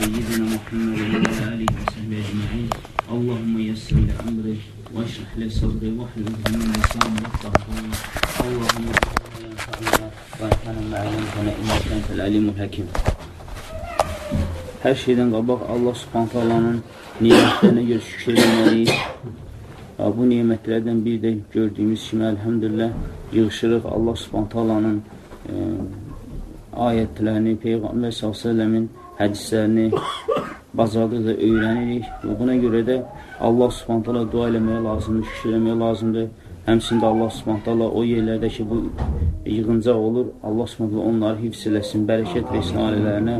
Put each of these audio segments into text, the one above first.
سيدنا محمد وعلى آله وصحبه أجمعين اللهم يسر لي أمري واشرح لي صدري واحلل من لساني يفقه قولي اللهم ينفعنا وينفعنا ما علمتنا إنك أنت العليم الحكيم Hər şeydən qabaq Allah subhanət Allah'ın nimətlərinə görə şükür etməliyik. Bu nimətlərdən bir də gördüyümüz kimi, əlhəmdülillah, yığışırıq Allah subhanət Allah'ın e, ayətlərini, Peyğəmbər s.ə.v-in hədislərini bacardıqca öyrənirik və buna görə də Allah subhanət Allah dua eləməyə lazımdır, şükür eləməyə lazımdır. Həmçində Allah subhanət Allah o yerlərdə ki, bu yığıncaq olur, Allah subhanət Allah onları hifz eləsin, bərəkət və isnalələrinə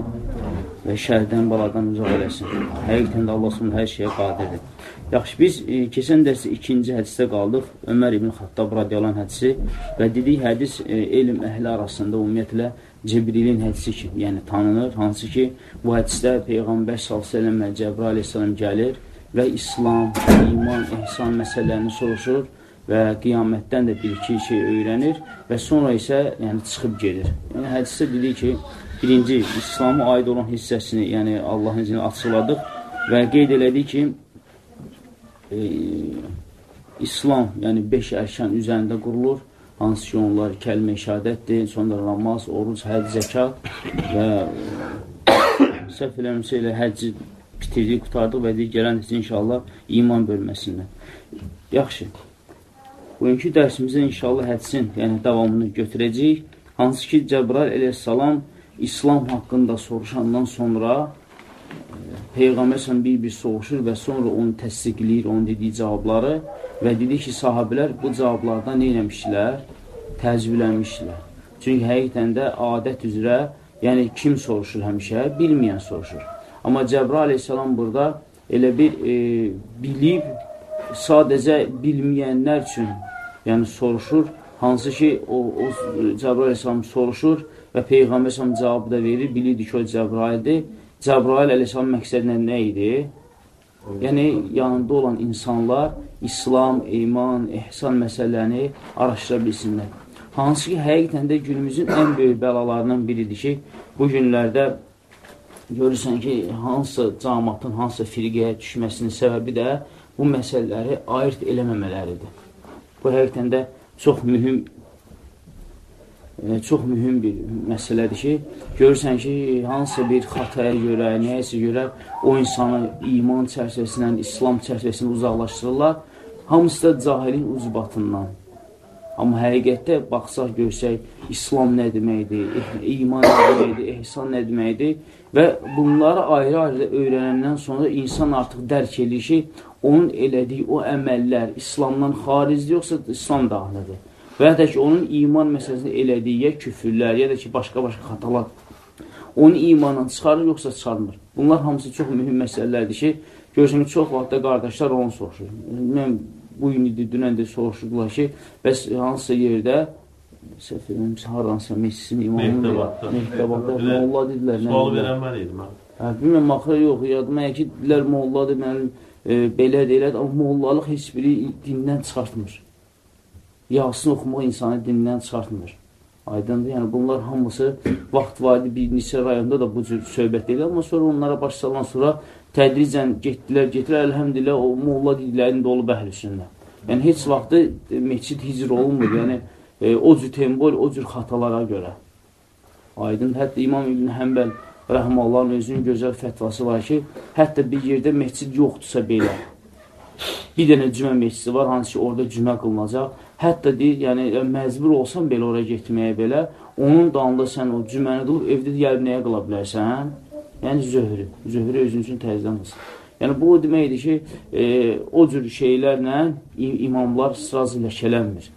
və şərdən, baladan uzaq eləsin. Həqiqətən də Allah subhanət hər şeyə qadirdir. Yaxşı, biz e, keçən dərsi ikinci hədisdə qaldıq. Ömər ibn Xattab radiyalan hədisi və dedik hədis e, elm əhli arasında ümumiyyətlə Cibrilin hədisi ki, yəni tanınır. Hansı ki, bu hədisdə Peyğəmbər s.ə.v və Cəbrə a.s. gəlir və İslam, iman, ehsan məsələlərini soruşur və qiyamətdən də bir-iki şey öyrənir və sonra isə yəni, çıxıb gedir. Yəni, hədisdə dedik ki, birinci, İslamı aid olan hissəsini, yəni Allahın izini açıqladıq və qeyd elədik ki, e, İslam, yəni 5 ərkan üzərində qurulur, hansı ki onlar kəlmə şəhadətdir, sonra namaz, oruc, həd, zəkat və səhv eləmirsə elə həcci bitirdik, qutardıq və deyik, gələn inşallah iman bölməsindən. Yaxşı. Bugünkü dərsimizdə inşallah hədsin, yəni davamını götürəcəyik. Hansı ki, Cəbrail əleyhissalam İslam haqqında soruşandan sonra Peyğəmbər bir-bir soruşur və sonra onu təsdiqləyir, onun dediyi cavabları və dedi ki, sahabilər bu cavablardan nə eləmişdilər? Təzvülənmişdilər. Çünki həqiqətən də adət üzrə, yəni kim soruşur həmişə? Bilməyən soruşur. Amma Cəbra aleyhissalam burada elə bir e, bilib, sadəcə bilməyənlər üçün yəni soruşur, hansı ki, o, o Cəbrail əleyhissalam soruşur və Peyğəmbər əleyhissalam cavabı da verir, bilirdi ki, o Cəbraildir. Cəbrail əleyhissalam məqsədlə nə idi? Yəni, yanında olan insanlar İslam, iman, ehsan məsələlərini araşdıra bilsinlər. Hansı ki, həqiqətən də günümüzün ən böyük bəlalarından biridir ki, bu günlərdə görürsən ki, hansısa camatın, hansısa firqəyə düşməsinin səbəbi də bu məsələləri ayırt eləməmələridir. Bu həqiqətən də çox mühüm çox mühüm bir məsələdir ki, görürsən ki, hansısa bir xataya görə, nəyəsə görə o insanı iman çərçivəsindən, İslam çərçivəsindən uzaqlaşdırırlar. Hamısı da cahilin ucbatından. Amma həqiqətdə baxsaq, görsək, İslam nə deməkdir, iman nə deməkdir, ehsan nə deməkdir və bunları ayrı-ayrı öyrənəndən sonra insan artıq dərk edir ki, onun elədiyi o əməllər İslamdan xaricdir, yoxsa İslam daxilidir. Və ya da ki, onun iman məsələsində elədiyi ya küfürlər, ya da ki, başqa-başqa xatalar onu imandan çıxarır, yoxsa çıxarmır. Bunlar hamısı çox mühüm məsələlərdir ki, görürsən çox vaxtda qardaşlar onu soruşur. Mən bu gün idi, dünən də soruşurdular ki, bəs hansısa yerdə səhv eləmirsə, haransa meclisin imamı Mehtəbatda molla dedilər. Sualı verən mən idim. Hə, bilməm, axı yox, yadıma ki, dedilər molladır, mənim e, belədir, elədir, amma mollalıq heç biri dindən çıxartmır. Yasin oxumaq insanı dindən çıxartmır. Aydındır, yəni bunlar hamısı vaxt vadi bir neçə rayonda da bu cür söhbət edir, amma sonra onlara başlanan sonra tədricən getdilər, getdilər, əlhəmdülillah o molla dediklərinin də olub əhlüsündə. Yəni heç vaxtı e, meçid hicr olunmur, yəni e, o cür tembol, o cür xatalara görə. Aydın, hətta İmam İbn Həmbəl rəhməllahın özünün gözəl fətvası var ki, hətta bir yerdə məscid yoxdursa belə, bir dənə cümə məscidi var, hansı ki, orada cümə qılınacaq, hətta deyir, yəni, məcbur olsan belə oraya getməyə belə, onun dalında sən o cüməni qılıb, evdə gəlib nəyə qıla bilərsən? Yəni, zöhrü, zöhrü özün üçün təzdən qılsın. Yəni, bu o deməkdir ki, e, o cür şeylərlə imamlar sıraz ləkələnmir.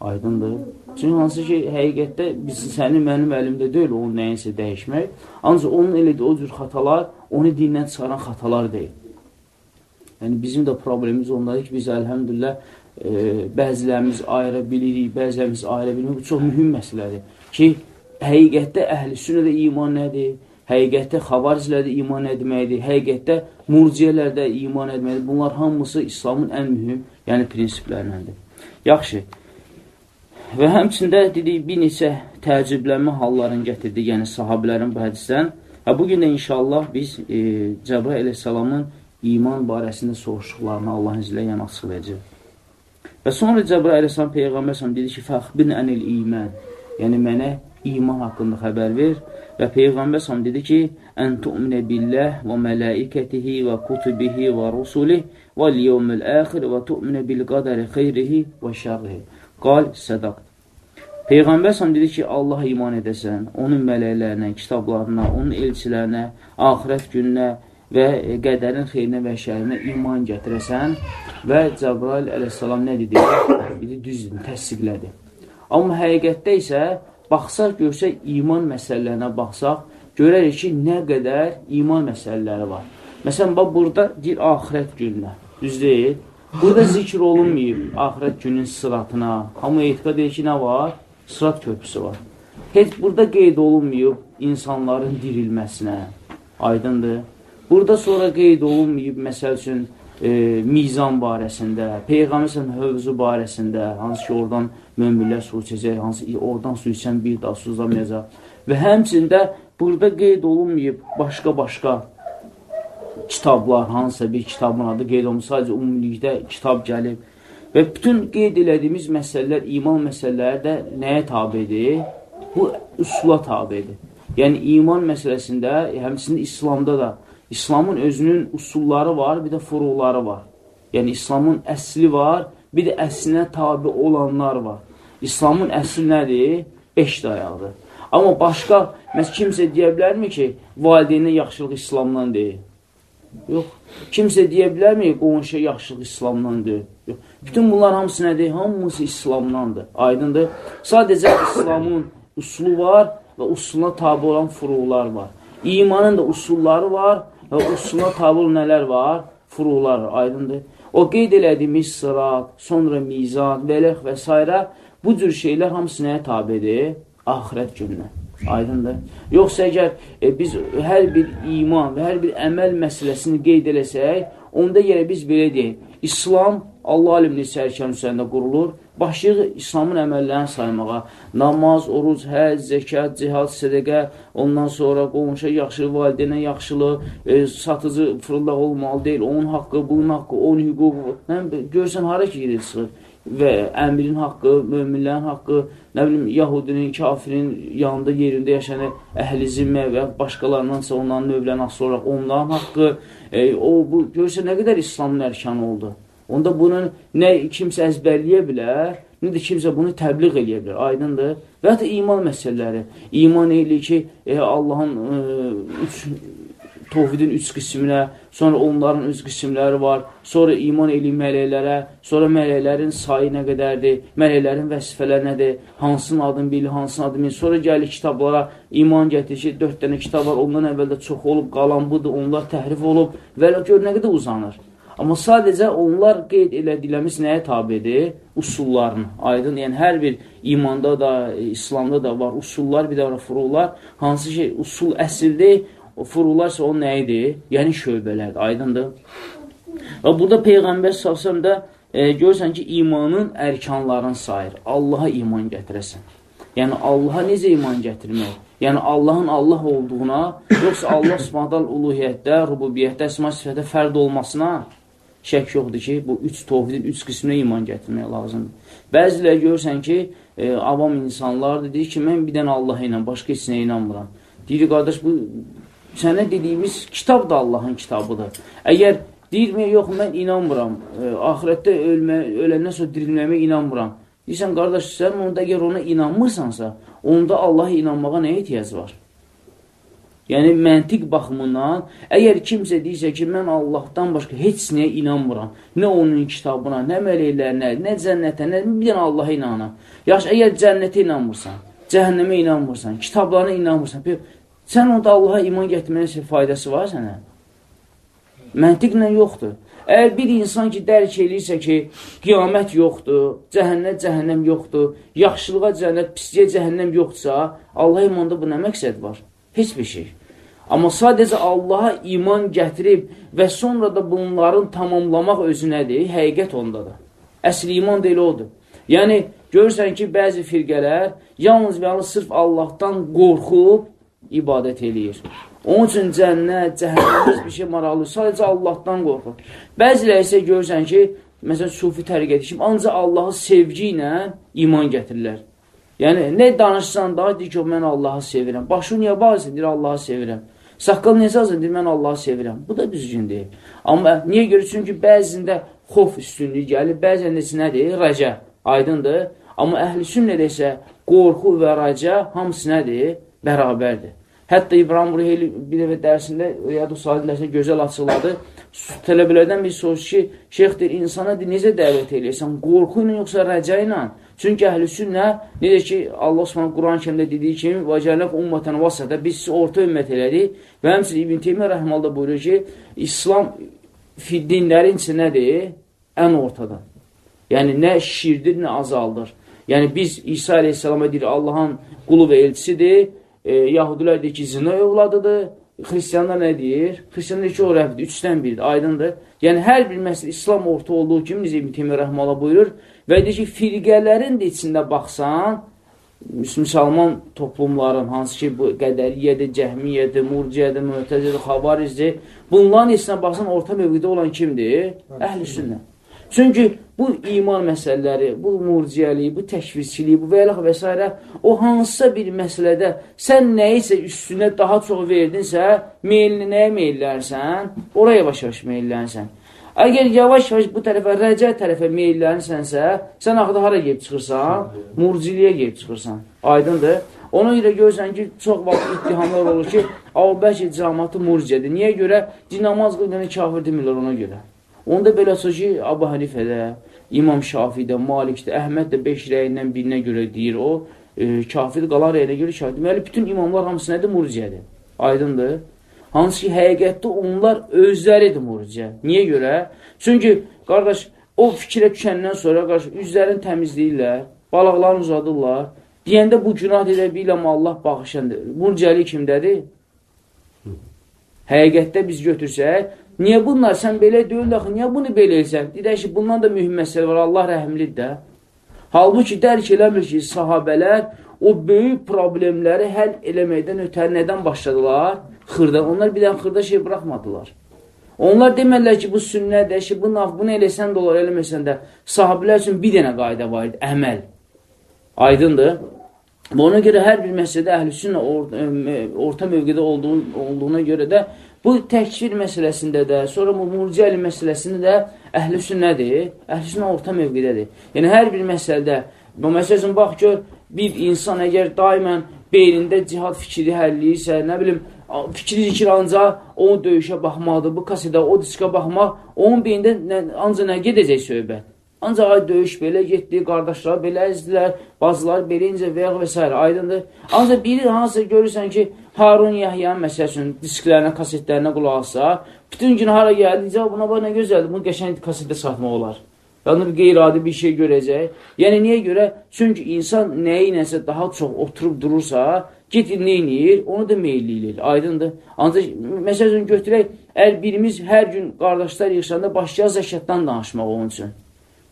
Aydındır. Çünki hansı ki, həqiqətdə biz, sənin mənim əlimdə deyil onun nəyinsə dəyişmək. Ancaq onun elədiyi o cür xatalar, onu dindən çıxaran xatalar deyil. Yəni, bizim də problemimiz ondadır ki, biz əlhəmdülillah e, bəzilərimiz ayıra bilirik, bəzilərimiz ayıra bilmirik. Bu çox mühüm məsələdir ki, həqiqətdə əhl-i sünnədə iman nədir? Həqiqətdə xavaricilərdə iman etməkdir, həqiqətdə murciyələrdə iman etməkdir. Bunlar hamısı İslamın ən mühüm, yəni prinsiplərindəndir. Yaxşı, Və həmçində dedik, bir neçə təəccüblənmə hallarını gətirdi, yəni sahabilərin bu hədisdən. Hə, bugün də inşallah biz e, Cəbrail əleyhissalamın iman barəsində soruşduqlarını Allahın izlə yəni açıqlayacaq. Və sonra Cəbrail əleyhissalam Peyğəmbər səhəm dedi ki, fəxbin ənil iman, yəni mənə iman haqqında xəbər ver və Peyğəmbər səhəm dedi ki, ən tu'minə billəh və mələikətihi və kutubihi və rusulih və liyevmil əxir və tu'minə bil qədəri xeyrihi və şərrihi. Qal, sədaq. Peyğəmbər səhəm dedi ki, Allah iman edəsən, onun mələklərinə, kitablarına, onun elçilərinə, axirət gününə və qədərin xeyrinə və şərinə iman gətirəsən və Cəbrail əleyhissalam nə dedi? Dedi, düzdür, təsdiqlədi. Amma həqiqətdə isə baxsaq, görsək, iman məsələlərinə baxsaq, görərik ki, nə qədər iman məsələləri var. Məsələn, bax, burada deyir, axirət gününə, düz deyil. Burada zikr olunmayıb axirət günün sıratına. Amma etiqad edir ki, nə var? Sırat köprüsü var. Heç burada qeyd olunmayıb insanların dirilməsinə. Aydındır. Burada sonra qeyd olunmayıb, məsəl üçün, e, mizan barəsində, Peyğəmbər hövzü barəsində, hansı ki, oradan möminlər su içəcək, hansı oradan su içən bir daha suzlamayacaq. Və həmçində burada qeyd olunmayıb başqa-başqa kitablar, hansısa bir kitabın adı qeyd olunmuş, sadəcə ümumilikdə kitab gəlib. Və bütün qeyd elədiyimiz məsələlər, iman məsələləri də nəyə tabidir? Bu üsula tabidir. Yəni, iman məsələsində, həmçinin İslamda da, İslamın özünün usulları var, bir də furuları var. Yəni, İslamın əsli var, bir də əslinə tabi olanlar var. İslamın əsli nədir? Beş dayaqdır. Amma başqa, məs kimsə deyə bilərmi ki, valideyninə yaxşılıq İslamdan deyil? Yox. Kimsə deyə bilərmi, qonşuya yaxşılıq İslamdan deyil? Yox. Bütün bunlar hamısı nədir? Hamısı İslamdandır. Aydındır. Sadəcə İslamın usulu var və usuluna tabi olan furular var. İmanın da usulları var və usuluna tabi olan nələr var? Furular. Aydındır. O qeyd elədiyimiz sırat, sonra mizan, vələx və s. bu cür şeylər hamısı nəyə tabidir? Ahirət gününə. Aydındır. Yoxsa əgər e, biz hər bir iman və hər bir əməl məsələsini qeyd eləsək, onda yerə biz belə deyək, İslam Allah alimli sərkən üzərində qurulur. Başlayıq İslamın əməllərini saymağa. Namaz, oruc, həz, zəkat, cihad, sədəqə, ondan sonra qonşa yaxşılıq, valideynə yaxşılıq, e, satıcı fırıldaq olmalı deyil, onun haqqı, bunun haqqı, onun hüququ. Görsən, hara ki gedir çıxır? Və əmrin haqqı, möminlərin haqqı, nə bilim, yahudinin, kafirin yanında, yerində yaşayan əhl-i zimmə və başqalarındansa onların növlərini asıl olaraq onların haqqı, e, o, bu, görsən, nə qədər İslamın ərkanı oldu? Onda bunu nə kimsə əzbərləyə bilər, nə də kimsə bunu təbliğ eləyə bilər. Aydındır. Və hətta iman məsələləri. İman eyli ki, e, Allahın e, üç, tovhidin üç qisminə, sonra onların üç qismləri var, sonra iman eyli mələklərə, sonra mələklərin sayı nə qədərdir, mələklərin vəzifələri nədir, hansının adını bilir, hansının adını bilir, sonra gəlir kitablara, iman gətirir ki, dörd dənə kitab var, ondan əvvəldə çox olub, qalan budur, onlar təhrif olub və gör nə qədər uzanır. Amma sadəcə onlar qeyd elədiklərimiz nəyə tabidir? Usullarını. Aydın, yəni hər bir imanda da, İslamda da var usullar, bir də var furular. Hansı ki, usul əsildir, o furular isə o nəyidir? Yəni şöbələrdir, aydındır. Və burada Peyğəmbər salsam da e, görürsən ki, imanın ərkanlarını sayır. Allaha iman gətirəsən. Yəni, Allaha necə iman gətirmək? Yəni, Allahın Allah olduğuna, yoxsa Allah subhanədəl uluhiyyətdə, rububiyyətdə, əsma sifətdə fərd olmasına şək yoxdur ki, bu üç tovhidin üç qisminə iman gətirmək lazımdır. Bəziləri görürsən ki, e, avam insanlardır, deyir ki, mən bir dənə Allah ilə, başqa heç nə inanmıram. Deyir, qardaş, bu sənə dediyimiz kitab da Allahın kitabıdır. Əgər deyirmi, yox, mən inanmıram, e, ahirətdə ölmə, öləndən sonra dirilməmə inanmıram. Deyirsən, qardaş, sən onda əgər ona inanmırsansa, onda Allaha inanmağa nə ehtiyac var? Yəni, məntiq baxımından, əgər kimsə deyirsə ki, mən Allahdan başqa heç nəyə inanmıram, nə onun kitabına, nə mələklərinə, nə cənnətə, nə bir dənə Allaha inanam. Yaxşı, əgər cənnətə inanmırsan, cəhənnəmə inanmırsan, kitablarına inanmırsan, sən onda Allaha iman gətirmənin faydası var sənə? Məntiqlə yoxdur. Əgər bir insan ki, dərk eləyirsə ki, qiyamət yoxdur, cəhənnət cəhənnəm yoxdur, yaxşılığa cənnət, pisliyə cəhənnəm yoxdursa, Allah imanda bu nə məqsəd var? Heç bir şey. Amma sadəcə Allaha iman gətirib və sonra da bunların tamamlamaq özü nədir? Həqiqət ondadır. Əsl iman da elə odur. Yəni, görürsən ki, bəzi firqələr yalnız və yalnız sırf Allahdan qorxub ibadət eləyir. Onun üçün cənnət, cəhənnəm bir şey maraqlı. Sadəcə Allahdan qorxur. Bəziləri isə görürsən ki, məsələn, sufi təriqəti kimi ancaq Allahı sevgi ilə iman gətirirlər. Yəni, nə danışsan da, deyir ki, mən Allahı sevirəm. Başı niyə bağırsın, deyir, Allahı sevirəm. Saqqal necə azın, deyir, mən Allahı sevirəm. Bu da düzgün deyil. Amma niyə görə? Çünki bəzində xof üstünlüyü gəlir, bəzən də nədir? Rəcə, aydındır. Amma əhl-i sünnədə isə qorxu və rəcə hamısı nədir? Bərabərdir. Hətta İbrahim Ruheyli bir dəfə dərsində Riyadu Salih dərsində gözəl açıqladı. Tələbələrdən bir soruş ki, şeyxdir, insana necə dəvət eləyirsən? Qorxu ilə yoxsa rəca ilə? Çünki əhl-i sünnə, necə ki, Allah Osman Quran kəmdə dediyi kimi, vəcəlləf ümmətən vasədə biz orta ümmət elədik və həmçin İbn Teymiyyə rəhmalda buyurur ki, İslam dinlərin içindədir, ən ortada. Yəni, nə şirdir, nə azaldır. Yəni, biz İsa aleyhissalama deyir, Allahın qulu və elçisidir, e, Yahudilər deyir ki, zina övladıdır, Xristiyanlar nə deyir? Xristiyanlar ki, o rəfdir, üçdən biridir, aydındır. Yəni, hər bir məsələ İslam orta olduğu kimi, necə İbn Teymiyyə rəhmala buyurur və deyir ki, firqələrin də içində baxsan, müsəlman toplumların, hansı ki, bu qədəriyyədir, cəhmiyyədir, murciyyədir, mühtəzidir, xabarizdir, bunların içinə baxsan, orta mövqüdə olan kimdir? Əhl-i sünnə. Çünki bu iman məsələləri, bu murciyəlik, bu təkvirçilik, bu və eləx və s. o hansısa bir məsələdə sən nəyisə üstünə daha çox verdinsə, meyilini nəyə meyillərsən? Oraya yavaş-yavaş meyillənsən. Əgər yavaş-yavaş bu tərəfə, rəcə tərəfə meyillənirsənsə, sən axıda hara gelib çıxırsan? Murciliyə gelib çıxırsan. Aydındır. Ona görə görürsən ki, çox vaxt ittihamlar olur ki, bəlkə cəmatı murciyədir. Niyə görə? Dinamaz qılqını kafir demirlər ona görə. Onda belə olsa ki, Abu Hanifədə, İmam Şafidə, Malikdə, Əhməd də 5 rəyindən birinə görə deyir o, e, kafir qalan rəyinə görə kafir. Deməli, bütün imamlar hamısı nədir? Murciyədir. Aydındır. Hansı ki, həqiqətdə onlar özləridir murciə. Niyə görə? Çünki, qardaş, o fikrə düşəndən sonra, qardaş, üzlərini təmizləyirlər, balıqlarını uzadırlar. Deyəndə bu günah edə biləm Allah bağışandır. Murciəli kimdədir? Həqiqətdə biz götürsək, niyə bunlar sən belə deyil axı, niyə bunu belə elsən? Deyək ki, bundan da mühüm məsələ var, Allah rəhmlidir də. Halbuki dərk eləmir ki, sahabələr o böyük problemləri həll eləməkdən ötər nədən başladılar? Xırda. Onlar bir dənə xırda şey buraxmadılar. Onlar demərlər ki, bu sünnədir, ki, bu naf, bunu eləsən də olar, eləməsən də. Sahabilər üçün bir dənə qayda var idi, əməl. Aydındır. Və ona görə hər bir məsələdə əhl-i sünnə or orta olduğu, olduğuna görə də bu təkfir məsələsində də, sonra bu murciəli məsələsində də əhl-i sünnədir, əhl-i sünnə orta mövqedədir. Yəni, hər bir məsələdə, bu məsələ üçün, bax gör, bir insan əgər daimən beynində cihad fikri həlliyirsə, nə bilim, fikri zikir ancaq onun döyüşə baxmaqdır, bu kasedə o diska baxmaq, onun beynində ancaq nə gedəcək söhbət. Ancaq ay döyüş belə getdi, qardaşlar belə əzdilər, bazılar belə incə və və s. aydındır. Ancaq biri hansısa görürsən ki, Harun Yahyan məsəl üçün disklərinə, kasetlərinə qulaq alsa, bütün gün hara gəldi, buna bax nə gözəldir, bunu qəşəng kasetdə satmaq olar. Yəni, qeyri-adi bir şey görəcək. Yəni, niyə görə? Çünki insan nəyi nəsə daha çox oturub durursa, gedir, neyniyir? Onu da meyilli eləyir. Aydındır. Ancaq, məsələn, götürək, əgər birimiz hər gün qardaşlar yığışanda başlayaq zəkatdan danışmaq onun üçün.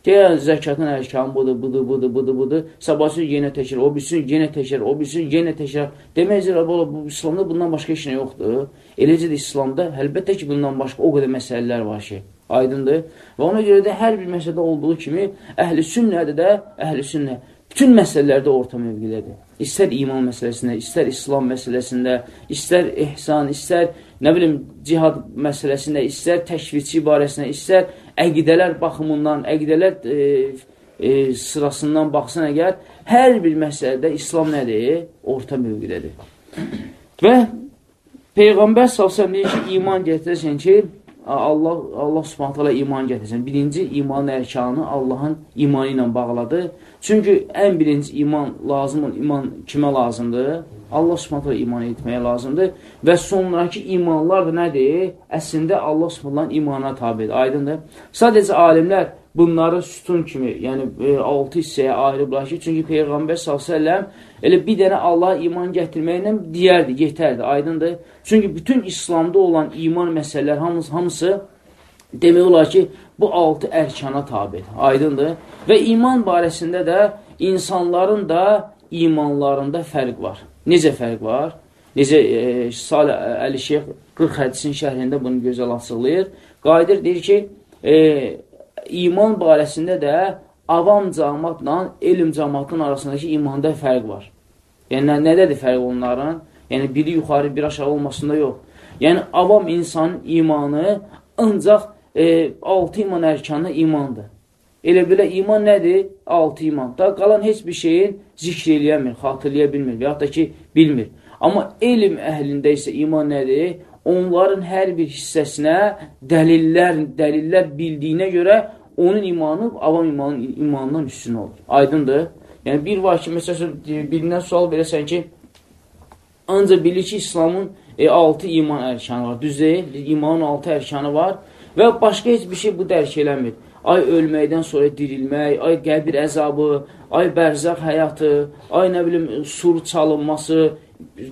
Deyər, zəkatın ərkanı budur, budur, budur, budur, budur. Sabahsı yenə təkrar, o bilsin, yenə təkrar, o bilsin, yenə təkrar. Deməkdir, bu İslamda bundan başqa heç nə yoxdur. Eləcə də İslamda, əlbəttə ki, bundan başqa o qədər məsələlər var ki, Aydındır. Və ona görə də hər bir məsələdə olduğu kimi əhl-i sünnədir də əhl-i sünnə. Bütün məsələlərdə orta mövqidədir. İstər iman məsələsində, istər İslam məsələsində, istər ehsan, istər nə bilim cihad məsələsində, istər təşviçi barəsində, istər əqidələr baxımından, əqidələr e, e, sırasından baxsan əgər, hər bir məsələdə İslam nədir? Orta mövqidədir. Və Peyğəmbər salsam deyir ki, iman gətirəsən ki, Allah, Allah subhanət hala iman gətirsin. Birinci iman ərkanı Allahın imanı ilə bağladı. Çünki ən birinci iman lazım, iman kimə lazımdır? Allah subhanət hala iman etməyə lazımdır. Və sonraki imanlar da nədir? Əslində Allah subhanət imana tabidir. Aydındır. Sadəcə alimlər bunları sütun kimi, yəni e, 6 hissəyə ayırıblar ki, çünki Peyğəmbər s.ə.v elə bir dənə Allah iman gətirməklə deyərdi, yetərdi, aydındır. Çünki bütün İslamda olan iman məsələlər hamısı, hamısı demək olar ki, bu 6 ərkana tabidir, aydındır. Və iman barəsində də insanların da imanlarında fərq var. Necə fərq var? necə e, Salih Əli Şeyx 40 hədisin şərhində bunu gözəl açıqlayır. Qayıdır, deyir ki, e, iman barəsində də avam cəmatla elm cəmatının arasındakı imanda fərq var. Yəni, nədədir fərq onların? Yəni, biri yuxarı, biri aşağı olmasında yox. Yəni, avam insanın imanı ancaq e, altı iman ərkanı imandır. Elə belə iman nədir? Altı iman. Da qalan heç bir şeyin zikr eləyəmir, xatırlaya bilmir və yaxud da ki, bilmir. Amma elm əhlində isə iman nədir? Onların hər bir hissəsinə dəlillər, dəlillər bildiyinə görə onun imanı avam imanın imanından üstün olur. Aydındır? Yəni, bir var ki, məsələn, birindən sual verəsən ki, ancaq bilir ki, İslamın e, altı iman ərkanı var. Düz deyil, imanın altı ərkanı var və başqa heç bir şey bu dərk eləmir. Ay ölməkdən sonra dirilmək, ay qəbir əzabı, ay bərzaq həyatı, ay nə bilim, sur çalınması,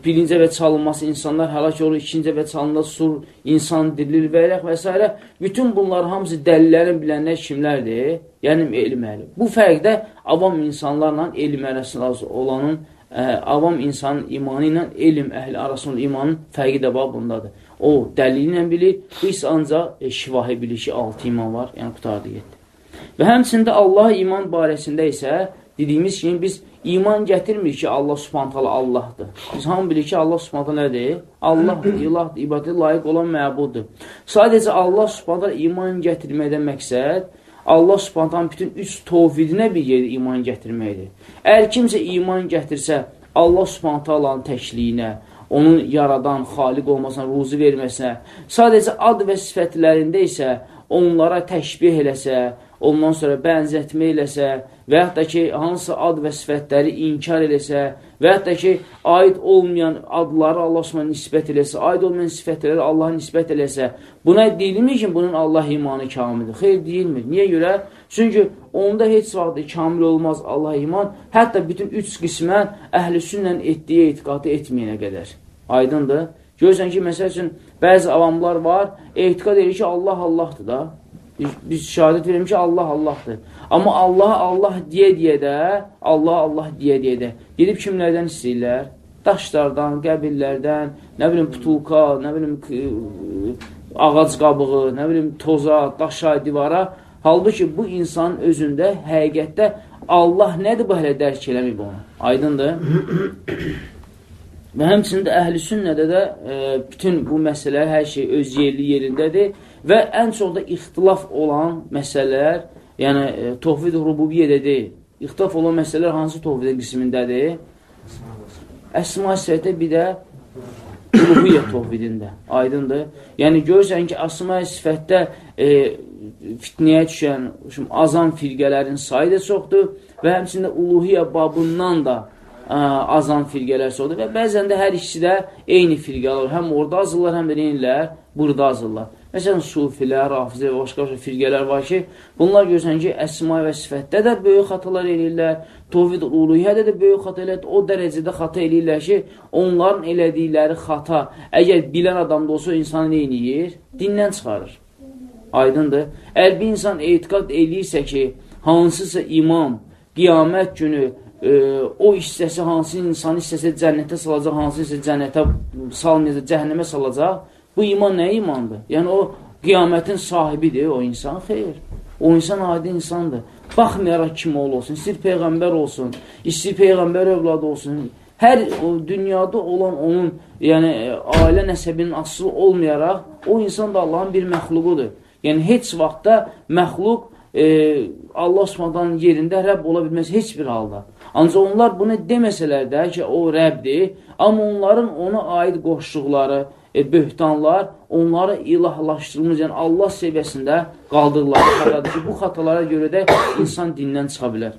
birinci və çalınması insanlar həlak olur, ikinci və çalınması sur insan dirilir və ilə və s. Bütün bunlar hamısı dəlillərin bilənlər kimlərdir? Yəni elm əhli. Bu fərqdə avam insanlarla elm arasında olanın ə, avam insanın imanı ilə elm əhli arasında imanın fərqi də var bundadır. O dəlili ilə bilir, isə ancaq e, şivahi bilir ki, altı iman var, yəni qutardı getdi. Və həmçində Allah iman barəsində isə dediyimiz kimi biz iman gətirmir ki, Allah subhantalı Allahdır. Biz hamı bilir ki, Allah subhantalı nədir? Allahdır, ilahdır, ibadət layiq olan məbuddur. Sadəcə Allah subhantalı iman gətirməkdən məqsəd Allah subhantanın bütün üç tovhidinə bir yerdə iman gətirməkdir. Əgər kimsə iman gətirsə, Allah subhantalanın təkliyinə, onun yaradan, xaliq olmasına, ruzu verməsinə, sadəcə ad və sifətlərində isə onlara təşbih eləsə, ondan sonra bənzətmə eləsə və yaxud da ki, hansı ad və sifətləri inkar eləsə və yaxud da ki, aid olmayan adları Allah Subhanahu nisbət eləsə, aid olmayan sifətləri Allaha nisbət eləsə, buna deyilmir ki, bunun Allah imanı kamildir. Xeyr, deyilmir. Niyə görə? Çünki onda heç vaxt kamil olmaz Allah iman, hətta bütün üç qismə əhl-i sünnən etdiyi etiqadı etməyənə qədər. Aydındır? Görürsən ki, məsəl üçün, bəzi avamlar var, etiqad edir ki, Allah Allahdır da. Biz, şəhadət verim ki, Allah Allahdır. Amma Allah Allah deyə-deyə də, Allah Allah deyə-deyə də gedib kimlərdən istəyirlər? Daşlardan, qəbillərdən, nə bilim, putulka, nə bilim, ağac qabığı, nə bilim, toza, daşa, divara. Halbuki bu insanın özündə, həqiqətdə Allah nədir bu hələ dərk eləməyib onu? Aydındır? Və həmçində əhl-i sünnədə də e, bütün bu məsələ, hər şey öz yerli yerindədir və ən çox da ixtilaf olan məsələlər, yəni e, tohvid rububiyyədə deyil. İxtilaf olan məsələlər hansı tohvidə qismindədir? Əsma sifətə bir də uluhiyyə tohvidində. Aydındır. Yəni görürsən ki, əsma sifətdə e, fitnəyə düşən azan firqələrin sayı da çoxdur və həmçində uluhiyyə babından da azan firqələr soğudur və bəzən də hər ikisi də eyni firqələr olur. Həm orada azırlar, həm də neyinlər? Burada azırlar. Məsələn, sufilər, rafizə və başqa-başqa firqələr var ki, bunlar görsən ki, əsma və sifətdə də böyük xatalar eləyirlər, tovhid uluhiyyədə də böyük xata eləyirlər, o dərəcədə xata eləyirlər ki, onların elədikləri xata, əgər bilən adamda olsa, insanı neyniyir? Dindən çıxarır. Aydındır. Əgər bir insan etiqat eləyirsə ki, hansısa imam qiyamət günü o hissəsi, hansı insan hissəsi cənnətə salacaq, hansı hissə cənnətə salmayacaq, cəhənnəmə salacaq, bu iman nə imandır? Yəni, o qiyamətin sahibidir o insan, xeyr. O insan adi insandır. Baxmayaraq kim ol olsun, istəyir Peyğəmbər olsun, istəyir Peyğəmbər övladı olsun, hər o, dünyada olan onun yəni, ailə nəsəbinin asılı olmayaraq, o insan da Allahın bir məxluqudur. Yəni, heç vaxtda məxluq e, Allah Osmanlı'nın yerində Rəbb ola bilməz heç bir halda. Ancaq onlar bunu deməsələr də ki, o Rəbdir, amma onların ona aid qoşduqları e, böhtanlar onları ilahlaşdırılmış, yəni Allah seviyəsində qaldırırlar. Xatadır ki, bu xatalara görə də insan dindən çıxa bilər.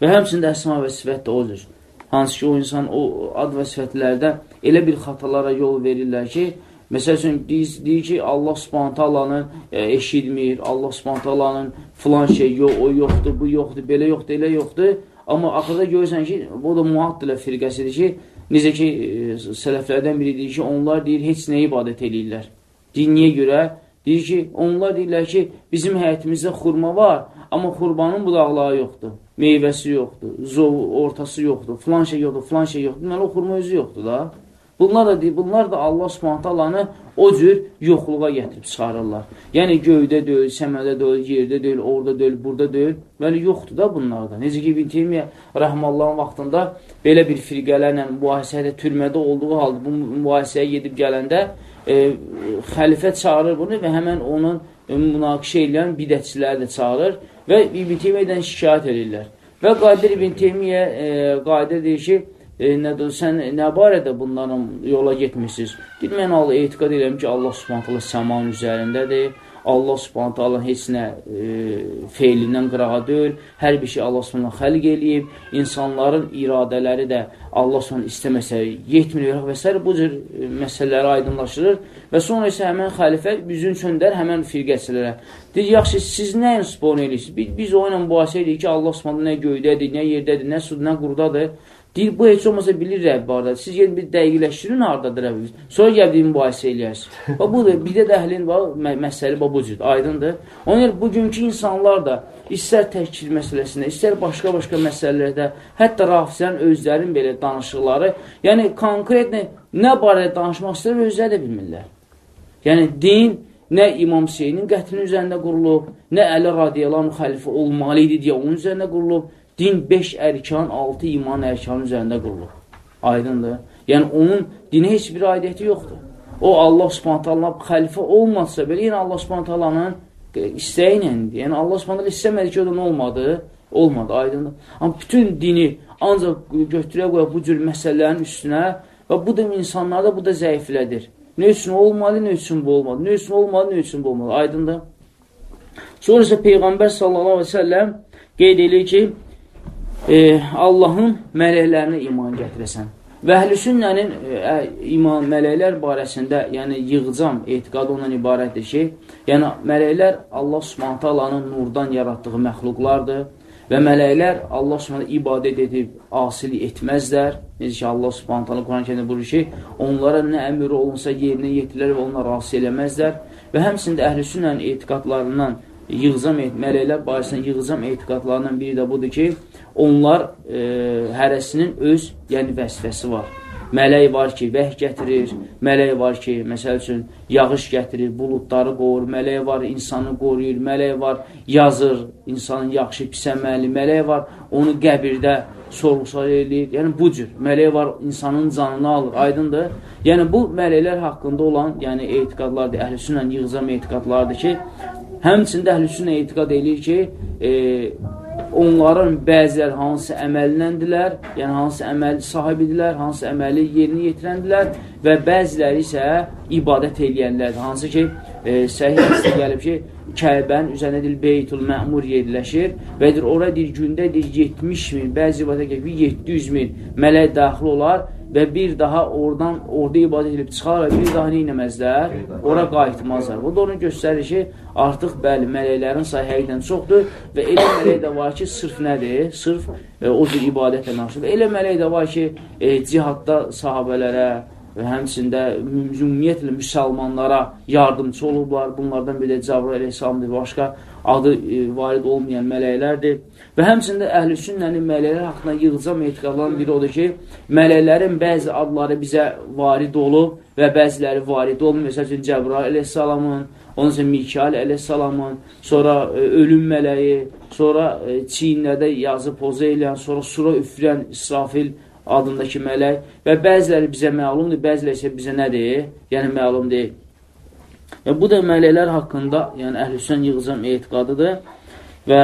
Və həmçində əsma və sifət də odur. Hansı ki, o insan o ad və sifətlərdə elə bir xatalara yol verirlər ki, Məsəl üçün, deyir ki, Allah Allahını e, eşitmir, Allah subhanətə Allahının filan şey yox, o yoxdur, bu yoxdur, belə yoxdur, elə yoxdur. Amma axırda görürsən ki, bu da muaddilə firqəsidir ki, necə ki, e, sələflərdən biri deyir ki, onlar deyir, heç nə ibadət eləyirlər. Deyir, niyə görə? Deyir ki, onlar deyirlər ki, bizim həyətimizdə xurma var, amma xurbanın budaqları yoxdur, meyvəsi yoxdur, zov, ortası yoxdur, filan şey yoxdur, filan şey yoxdur. Deməli, o xurma özü yoxdur da. Bunlar da deyir, bunlar da Allah Subhanahu taalanı o cür yoxluğa gətirib çıxarırlar. Yəni göydə deyil, səmədə deyil, yerdə deyil, orada deyil, burada deyil. Bəli, yoxdur da bunlarda. Necə ki, İbn Teymiyyə rəhmallahın vaxtında belə bir firqələrlə mübahisədə türmədə olduğu halda bu mübahisəyə gedib gələndə e, xəlifə çağırır bunu və həmən onun e, münaqişə edən bidətçiləri də çağırır və İbn Teymiyədən şikayət edirlər. Və Qadir İbn Teymiyyə e, Qadir deyir ki, e, nədir, sən nə barədə bunların yola getmişsiniz? Deyir, mən Allah etiqad edirəm ki, Allah subhanətələ səmanın üzərindədir. Allah subhanət hala heç nə e, feilindən qırağa deyil, hər bir şey Allah subhanət xəlq eləyib, insanların iradələri də Allah subhanət istəməsə yetmir və s. bu cür e, məsələləri aydınlaşdırır və sonra isə həmən xəlifə üzün çöndər həmən firqəçilərə. Deyir, yaxşı, siz nə ilə spor eləyirsiniz? Biz, biz o ilə mübahisə edirik ki, Allah subhanət nə göydədir, nə yerdədir, nə sudur, nə qurudadır. Deyir, bu heç olmasa bilir Rəbbi harada. Siz gedin bir dəqiqləşdirin haradadır Rəbbi. Sonra gəldiyin mübahisə eləyərsiniz. Və budur, bir də dəhlin var, mə məsələ bu cürdür, aydındır. Onun yer, bugünkü insanlar da istər təhkir məsələsində, istər başqa-başqa məsələlərdə, hətta rafizlərin özlərin belə danışıqları, yəni konkret nə barədə danışmaq istəyir, özləri də bilmirlər. Yəni, din nə İmam Hüseynin qətlinin üzərində qurulub, nə Əli radiyalan xəlifə olmalı idi deyə onun üzərində qurulub, din 5 ərkan, 6 iman ərkanı üzərində qurulur. Aydındır. Yəni, onun dinə heç bir aidiyyəti yoxdur. O, Allah subhanətələ xəlifə olmazsa belə, yəni Allah subhanətələnin istəyi iləndir. Yəni, Allah subhanətələ istəmədi ki, o da nə olmadı? Olmadı, aydındır. Amma bütün dini ancaq götürə qoya bu cür məsələlərin üstünə və bu da insanlarda bu da zəiflədir. Nə üçün olmalı, nə üçün bu olmadı? Nə üçün olmalı, nə üçün bu olmalı? Aydındır. Sonra isə Peyğəmbər sallallahu aleyhi ve sellem qeyd edir ki, e, Allahın mələklərinə iman gətirəsən. Və əhlüsünnənin e, iman mələklər barəsində, yəni yığcam etiqadı ondan ibarətdir ki, yəni mələklər Allah Subhanahu taalanın nurdan yaratdığı məxluqlardır və mələklər Allah Subhanahu ibadət edib asilik etməzlər. Necə ki Allah Subhanahu taala Quran-Kərimdə buyurur ki, onlara nə əmr olunsa yerinə yetirilər və onlar asi eləməzlər. Və həmçində əhlüsünnənin etiqadlarından yığcam mələklər barəsində yığcam etiqadlarından biri də budur ki, onlar e, hərəsinin öz yəni vəzifəsi var. Mələk var ki, vəh gətirir, mələk var ki, məsəl üçün, yağış gətirir, buludları qorur, mələk var, insanı qoruyur, mələk var, yazır, insanın yaxşı pisəməli, mələk var, onu qəbirdə sorğusal eləyir. Yəni, bu cür, mələk var, insanın canını alır, aydındır. Yəni, bu mələklər haqqında olan, yəni, etiqadlardır, əhlüsünlə yığzam etiqadlardır ki, həmçində əhlüsünlə etiqad eləyir ki, e, onların bəziləri hansı əməlinəndilər, yəni hansı əməl sahibidirlər, hansı əməli yerinə yetirəndilər və bəziləri isə ibadət eləyənlərdir. Hansı ki, e, səhih hədisdə gəlib ki, Kəbənin üzərində deyil, Beytul Məmur yerləşir və deyir, ora deyir, gündə deyir, 70 min, bəzi ibadət gəlib, 700 min mələk daxil olar və bir daha oradan, orada ibadət edib çıxar və bir daha neynəməzlər? Ora qayıtmazlar. Bu da onu göstərir ki, artıq bəli, mələklərin sayı həqiqdən çoxdur və elə mələk də var ki, sırf nədir? Sırf e, o cür ibadətlə məşğul. Elə mələk də var ki, e, cihadda sahabələrə, və həmçində ümumiyyətlə müsəlmanlara yardımcı olublar. Bunlardan bir də Cəbrəl əleyhissalamdır, başqa adı e, varid olmayan mələklərdir. Və həmçində əhlüsünnənin mələklər haqqında yığcam etiqadlanan biri odur ki, mələklərin bəzi adları bizə varid olub və bəziləri varid olmur. Məsəl üçün Cəbrəl əleyhissalamın, onun üçün Mikail əleyhissalamın, sonra e, ölüm mələyi, sonra e, çiyinlərdə yazı poza eləyən, sonra sura üfrən İsrafil adındakı mələk və bəziləri bizə məlumdur, bəziləri isə bizə nədir? Yəni, məlum deyil. Və bu da mələklər haqqında, yəni əhlüsən yığıcam etiqadıdır və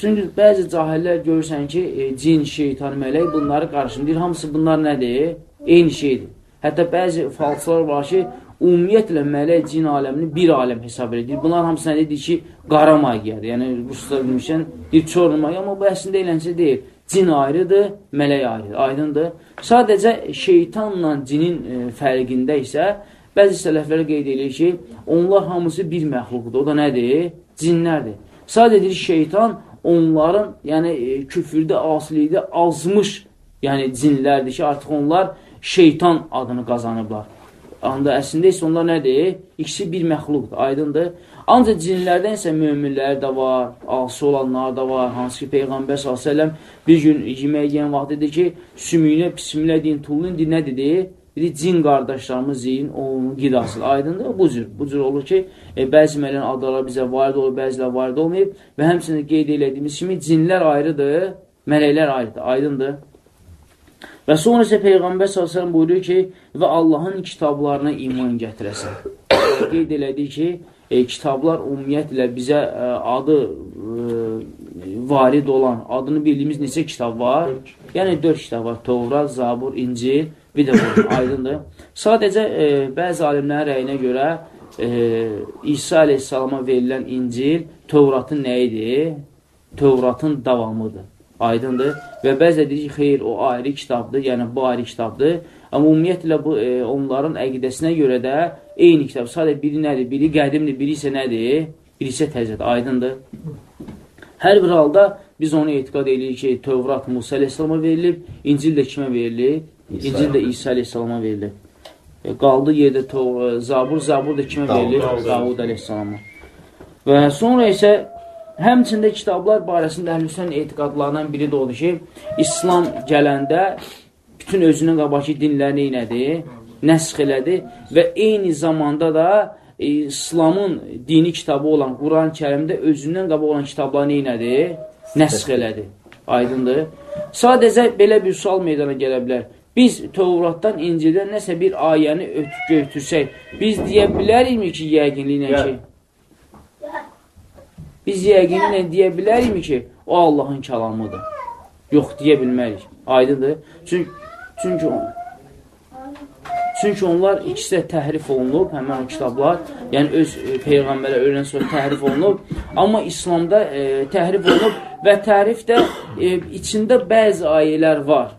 çünki bəzi cahillər görürsən ki, e, cin, şeytan, mələk bunları qarşındır. Hamısı bunlar nədir? Eyni şeydir. Hətta bəzi falsılar var ki, ümumiyyətlə mələk cin aləmini bir aləm hesab edir. Bunlar hamısı nə dedir ki, qara magiyadır. Yəni, ruslar bilmişən, deyir, çorlu magiya, amma bu əslində eləncə deyil. Cin ayrıdır, mələk ayrıdır, aydındır. Sadəcə şeytanla cinin e, fərqində isə bəzi sələflər qeyd edir ki, onlar hamısı bir məxluqdur. O da nədir? Cinlərdir. Sadəcə şeytan onların, yəni e, küfürdə, asilikdə azmış yəni cinlərdir ki, artıq onlar şeytan adını qazanıblar. Anda əslində isə onlar nədir? İkisi bir məxluqdur, aydındır. Ancaq cinlərdən isə möminlər də var, ası olanlar da var. Hansı ki, Peyğəmbər s.ə.v bir gün yemək yeyən vaxt dedi ki, sümüyünə bismillah deyin, tulun indi nə dedi? Dedi, cin qardaşlarımız yiyin, onun qidasıdır. Aydındır, bu cür. Bu cür olur ki, e, bəzi mələn adlar bizə varid olur, bəzilər varid olmayıb və həmçinin qeyd elədiyimiz kimi cinlər ayrıdır, mələklər ayrıdır, aydındır. Və sonra isə Peyğəmbər s.ə.v buyuruyor ki, və Allahın kitablarına iman gətirəsən. qeyd elədik ki, e, kitablar ümumiyyətlə bizə e, adı e, varid olan, adını bildiyimiz neçə kitab var? Yəni, dörd kitab var. Tovrat, Zabur, İncil, bir də bu, aydındır. Sadəcə, e, bəzi alimlərin rəyinə görə e, İsa aleyhissalama verilən İncil Tövratın nə idi? Tövratın davamıdır. Aydındır. Və bəzi deyir ki, xeyr, o ayrı kitabdır, yəni bu ayrı kitabdır. Amma ümumiyyətlə bu e, onların əqidəsinə görə də eyni kitab. Sadə biri nədir? Biri qədimdir, biri isə nədir? Biri isə təzədir. Aydındır. Hər bir halda biz onu etiqad edirik ki, Tövrat Musa əleyhissalama verilib, İncil də kimə verilib? İncil də İsa əleyhissalama verilib. E, qaldı yerdə e, Zabur, Zabur da kimə verilib? Davud əleyhissalama. Və sonra isə həmçində kitablar barəsində əhlüsün etiqadlarından biri də odur ki, İslam gələndə bütün özünün qabaqki dinləri neynədi? Nəsx elədi və eyni zamanda da e, İslamın dini kitabı olan Quran-ı kərimdə özündən qabaq olan kitabları neynədi? Nəsx elədi. Aydındır. Sadəcə belə bir sual meydana gələ bilər. Biz Tövratdan, İncildən nəsə bir ayəni götürsək, biz deyə bilərikmi ki, yəqinliklə ki, biz yəqinliklə deyə bilərikmi ki, o Allahın kəlamıdır. Yox, deyə bilmərik. Aydındır. Çünki Çünki çünki onlar ikisi də təhrif olunub, həmən o kitablar, yəni öz e, Peyğəmbərə öyrən sonra təhrif olunub, amma İslamda e, təhrif olunub və tərif də e, içində bəzi ayələr var.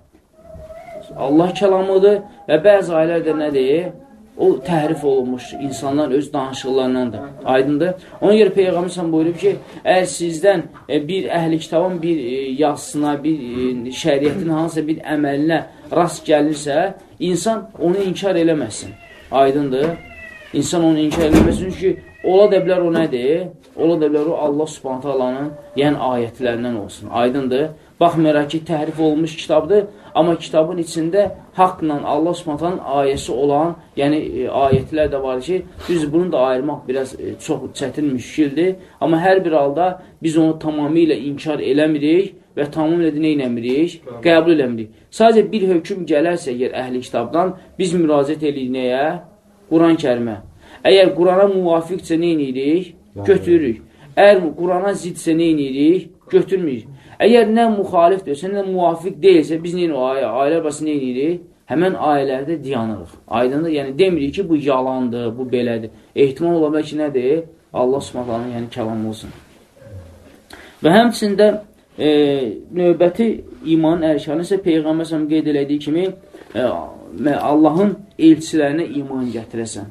Allah kəlamıdır və bəzi ayələr də nədir? O təhrif olunmuş insanlar öz danışıqlarından da aydındır. Ona görə Peyğəmbər sən buyurub ki, əgər sizdən e, bir əhli kitabın bir e, yazısına, bir e, şəriyyətin hansısa bir əməlinə rast gəlirsə, insan onu inkar eləməsin. Aydındır. İnsan onu inkar eləməsin, çünki ola da bilər o nədir? Ola da bilər o Allah subhanətə alanın yəni ayətlərindən olsun. Aydındır. Baxmayaraq ki, təhrif olunmuş kitabdır, amma kitabın içində haqla Allah Subhanahu ayəsi olan, yəni e, ayətlər də var ki, biz bunu da ayırmaq biraz e, çox çətin müşkildir. Amma hər bir halda biz onu tamamilə inkar eləmirik və tamamilə də nə eləmirik? Qəbul eləmirik. Sadəcə bir hökm gələrsə əgər əhli kitabdan, biz müraciət edirik nəyə? Quran-Kərimə. Əgər Qurana müvafiqcə nə edirik? Götürürük. Əgər Qurana zidsə nə edirik? Götürmürük. Əgər nə müxalifdir, sənə müvafiq deyilsə, biz neyin o ayə, ayələr bası nə edirik? Həmən ayələrdə diyanırıq. Aydındır, yəni demirik ki, bu yalandır, bu belədir. Ehtimal ola bilər ki, nədir? Allah subhanallah, yəni kəlam olsun. Və həmçində e, növbəti imanın ərkanı isə Peyğəmbər qeyd elədiyi kimi e, Allahın elçilərinə iman gətirəsən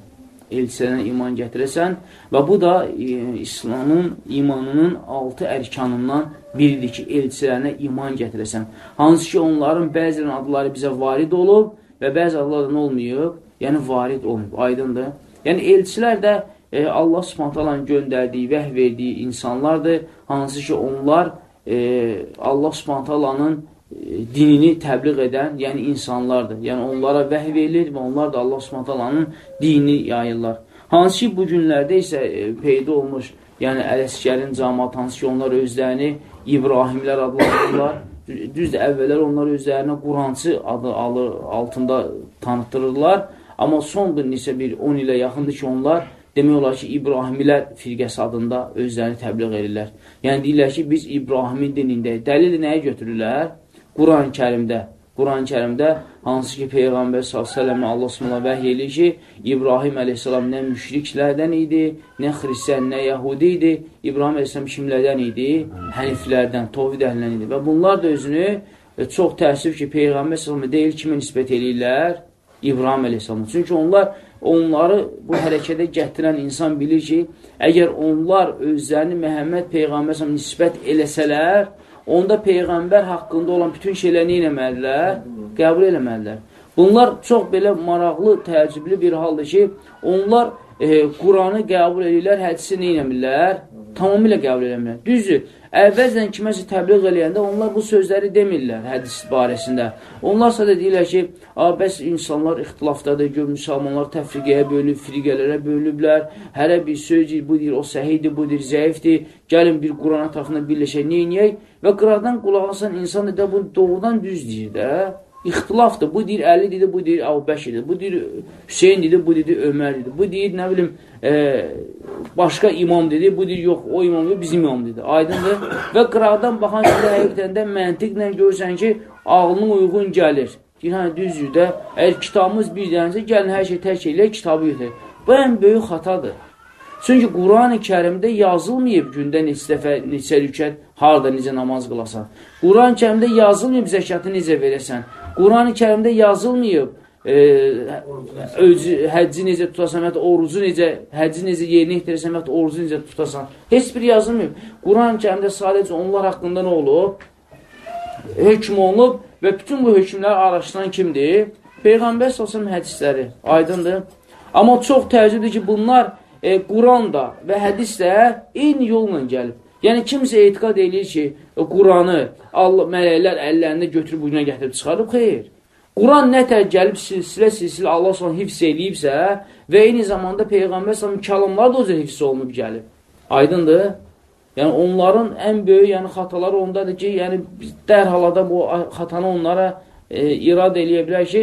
elçilərinə iman gətirəsən və bu da e, İslamın imanının altı ərkanından biridir ki, elçilərinə iman gətirəsən. Hansı ki, onların bəzən adları bizə varid olub və bəzi adları nə olmayıb? Yəni, varid olmayıb, aydındır. Yəni, elçilər də e, Allah subhantalanın göndərdiyi, vəh verdiyi insanlardır. Hansı ki, onlar e, Allah subhantalanın dinini təbliğ edən, yəni insanlardır. Yəni onlara vəhy verilir və onlar da Allah Subhanahu dinini yayırlar. Hansı ki bu günlərdə isə e, peyda olmuş, yəni Ələskərin cəmaat hansı ki onlar özlərini İbrahimlər adlandırırlar. Düzdür, əvvəllər onlar özlərinə Qurançı adı alır, altında tanıtdırırlar. Amma son bir neçə bir 10 ilə yaxındır ki, onlar demək olar ki, İbrahimilər firqəsi adında özlərini təbliğ edirlər. Yəni deyirlər ki, biz İbrahimin dinindəyik. Dəlil nəyə götürürlər? Quran-ı kərimdə, Quran-ı kərimdə hansı ki, Peyğəmbər s.ə.və Allah s.ə. vəhiy edir ki, İbrahim əleyhissalam nə müşriklərdən idi, nə xristiyan, nə yəhudi idi, İbrahim əleyhissalam kimlərdən idi? Həniflərdən, tovhid əhlindən idi. Və bunlar da özünü e, çox təəssüf ki, Peyğəmbər s.ə.və deyil, kimə nisbət eləyirlər? İbrahim əleyhissalam. Çünki onlar onları bu hərəkətə gətirən insan bilir ki, əgər onlar özlərini Məhəmməd Peyğəmbər s.ə.və nisbət eləsələr, onda Peyğəmbər haqqında olan bütün şeyləri nə eləməlidirlər? Qəbul eləməlidirlər. Bunlar çox belə maraqlı, təəccüblü bir haldır ki, onlar e, Quranı qəbul edirlər, hədisi neynəmirlər? Tamamilə qəbul edirlər. Düzdür, əvvəlcən kiməsə təbliğ eləyəndə onlar bu sözləri demirlər hədis barəsində. Onlar sadə deyirlər ki, bəs insanlar ixtilafdadır, gör, müsəlmanlar təfriqəyə bölünüb, firqələrə bölünüblər, hərə bir söz deyir, bu deyir, o səhiydir, bu deyir, zəifdir, gəlin bir Quran ətrafında birləşək, neynəyək? Və qıraqdan qulaq asan insan da bu doğrudan düz deyir də. İxtilafdır. Bu deyir Əli dedi, bu deyir Əbu Bəşirdir. Bu deyir Hüseyin dedi, bu dedi Ömər dedi. Bu deyir nə bilim e, başqa imam dedi, bu deyir yox, o imam dedi, bizim imam dedi. Aydındır. Və qıraqdan baxan sizə həqiqətən də məntiqlə görürsən ki, ağlının uyğun gəlir. Deyir, hə, düzdür də, əgər kitabımız bir dənəsə, gəlin hər şey tərk elə, kitabı götür. Bu ən böyük xatadır. Çünki Quran-ı kərimdə yazılmayıb gündə neçə dəfə, neçə rükət, harada necə namaz qılasan. Quran-ı kərimdə yazılmayıb zəkatı necə verəsən. Quran-ı kərimdə yazılmayıb e, öz, həcci necə tutasan, hətta orucu necə, həcci necə yerinə yetirəsən, hətta orucu necə tutasan. Heç bir yazılmayıb. Quran-ı kərimdə sadəcə onlar haqqında nə olub? Hökm olunub və bütün bu hökmləri araşdıran kimdir? Peyğəmbər s.ə.v hədisləri. Aydındır. Amma çox təəccübdür ki, bunlar e, Quran da və hədis də eyni yolla gəlib. Yəni, kimsə etiqad edir ki, Quranı Allah, mələklər əllərində götürüb bugünə gətirib çıxarıb, xeyr. Quran nətər gəlib silsilə-silsilə Allah sonra hifz eləyibsə və eyni zamanda Peyğəmbər sallam kəlamlar da o cür hifz olunub gəlib. Aydındır? Yəni, onların ən böyük yəni, xataları ondadır ki, yəni, dərhal adam bu xatanı onlara e, irad eləyə bilər ki,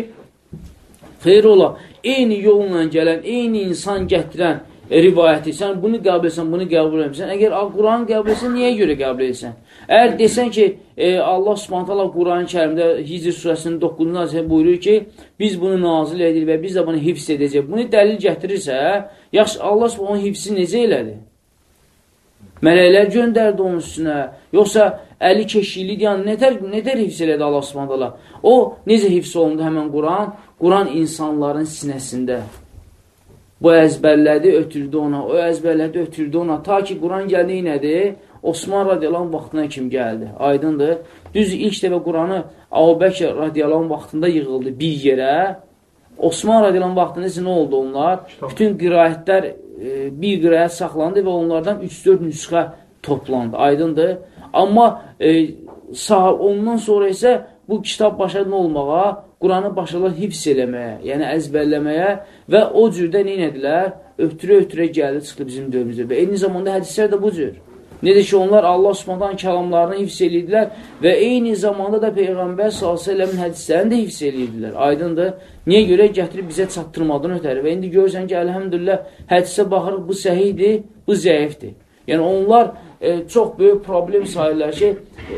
xeyr ola, eyni yolla gələn, eyni insan gətirən rivayəti, sən bunu qəbul etsən, bunu qəbul etsən. Əgər Quranı qəbul etsən, niyə görə qəbul etsən? Əgər desən ki, e, Allah subhanətələ Quran-ı kərimdə Hicr surəsinin 9-cu nazirə buyurur ki, biz bunu nazil edirik və biz də bunu hifz edəcək. Bunu dəlil gətirirsə, yaxşı, Allah onun hifzi necə elədi? Mələklər göndərdi onun üstünə, yoxsa əli keşikli deyən, nədər, nədər hifz elədi Allah subhanətələ? O, necə hifz olundu həmən Quran? Quran insanların sinəsində. Bu əzbərlədi, ötürdü ona, o əzbərlədi, ötürdü ona. Ta ki, Quran gəldi nədir? Osman radiyalan vaxtına kim gəldi? Aydındır. Düz ilk dəfə Quranı Avbəkir radiyalan vaxtında yığıldı bir yerə. Osman radiyalan vaxtında nə oldu onlar? Bütün qirayətlər e, bir qirayət saxlandı və onlardan 3-4 nüsxə toplandı. Aydındır. Amma e, ondan sonra isə bu kitab başa nə olmağa? Quranı başladılar hifz eləməyə, yəni əzbərləməyə və o cürdə nə edilər? Ötürə-ötürə gəldi, çıxdı bizim dövrümüzdə. Və eyni zamanda hədislər də bu cür. Necə ki, onlar Allah subhantan kəlamlarını hifz edirdilər və eyni zamanda da Peyğəmbər s.ə.v-in hədislərini də hifz edirdilər. Aydındır. Niyə görə gətirib bizə çatdırmadan ötəri. Və indi görürsən ki, əlhəmdülillah, hədisə baxırıq, bu səhidir, bu zəifdir. Yəni, onlar e, çox böyük problem sayırlar ki,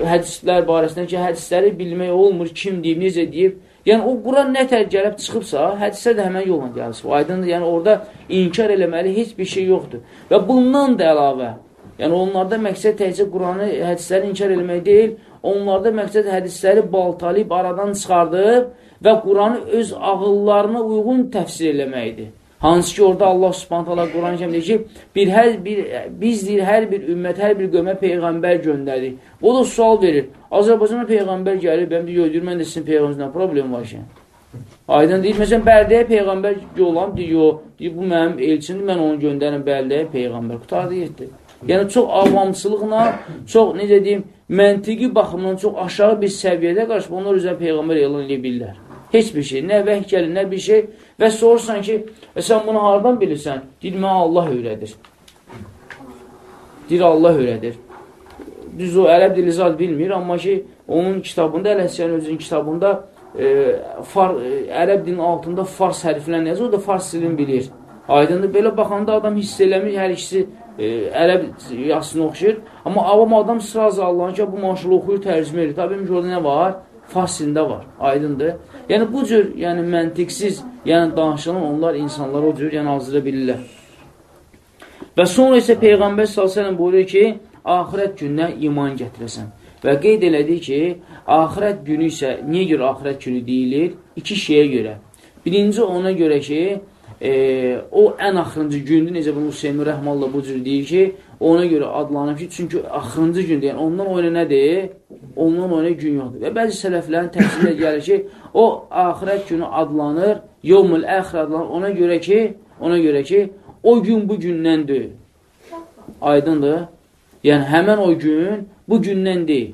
hədislər barəsində ki, hədisləri bilmək olmur, kim deyib, necə deyib. Yəni, o Quran nə tər gəlib çıxıbsa, hədisə də həmən yolla gəlsin. Aydındır, yəni orada inkar eləməli heç bir şey yoxdur. Və bundan da əlavə, yəni onlarda məqsəd təkcə Quranı, hədisləri inkar eləmək deyil, onlarda məqsəd hədisləri baltalayıb, aradan çıxardıb və Quranı öz ağıllarına uyğun təfsir eləməkdir. Hansı ki, orada Allah subhanət hala Quran-ı kəmdə ki, bir, hər, bir, biz deyir, hər bir ümmət, hər bir qövmə Peyğəmbər göndərdik. O da sual verir. Azərbaycana Peyğəmbər gəlir, ben deyir, deyir, mən də sizin Peyğəmbərinizlə problem var ki. Aydın deyir, məsələn, Bərdəyə Peyğəmbər yolam, deyir, yox, deyir, bu mənim elçimdir, mən onu göndərim Bərdəyə Peyğəmbər. Qutardı, yetdi. Yəni, çox avamçılıqla, çox, necə deyim, məntiqi baxımdan çox aşağı bir səviyyədə qarşı onlar üzrə Peyğəmbər elan edə bilirlər. Heç bir şey, nə vəh gəlir, nə bir şey. Və sorursan ki, e, sən bunu hardan bilirsən? Deyir, mənə Allah öyrədir. Deyir, Allah öyrədir. Düz o, ərəb dili zat bilmir, amma ki, onun kitabında, Ələsiyən özünün kitabında e, far, e, ərəb dilinin altında fars hərflən yazır, o da fars dilini bilir. Aydındır, belə baxanda adam hiss eləmir, hər ikisi e, ərəb yazısını oxşayır. Amma avam adam sırazı Allahın ki, bu maşılı oxuyur, tərcümə edir. Tabii ki, orada nə var? Fars dilində var. Aydındır. Yəni bu cür, yəni məntiqsiz, yəni danışılan onlar insanlar o cür, yəni hazıra bilirlər. Və sonra isə Peyğəmbər s.ə.v buyurur ki, axirət gününə iman gətirəsən. Və qeyd elədi ki, axirət günü isə niyə görə axirət günü deyilir? İki şeyə görə. Birinci ona görə ki, e, o ən axırıncı gündür, necə bunu Hüseyin Rəhmallah bu cür deyir ki, ona görə adlanıb ki, çünki axırıncı gündür, yəni ondan o nədir? ondan oyuna gün yoxdur. Və bəzi sələflərin təhsilə gəlir ki, o axirət günü adlanır, yevmül əxir adlanır ona görə ki, ona görə ki, o gün bu gündən deyil. Aydındır. Yəni, həmən o gün bu gündən deyil.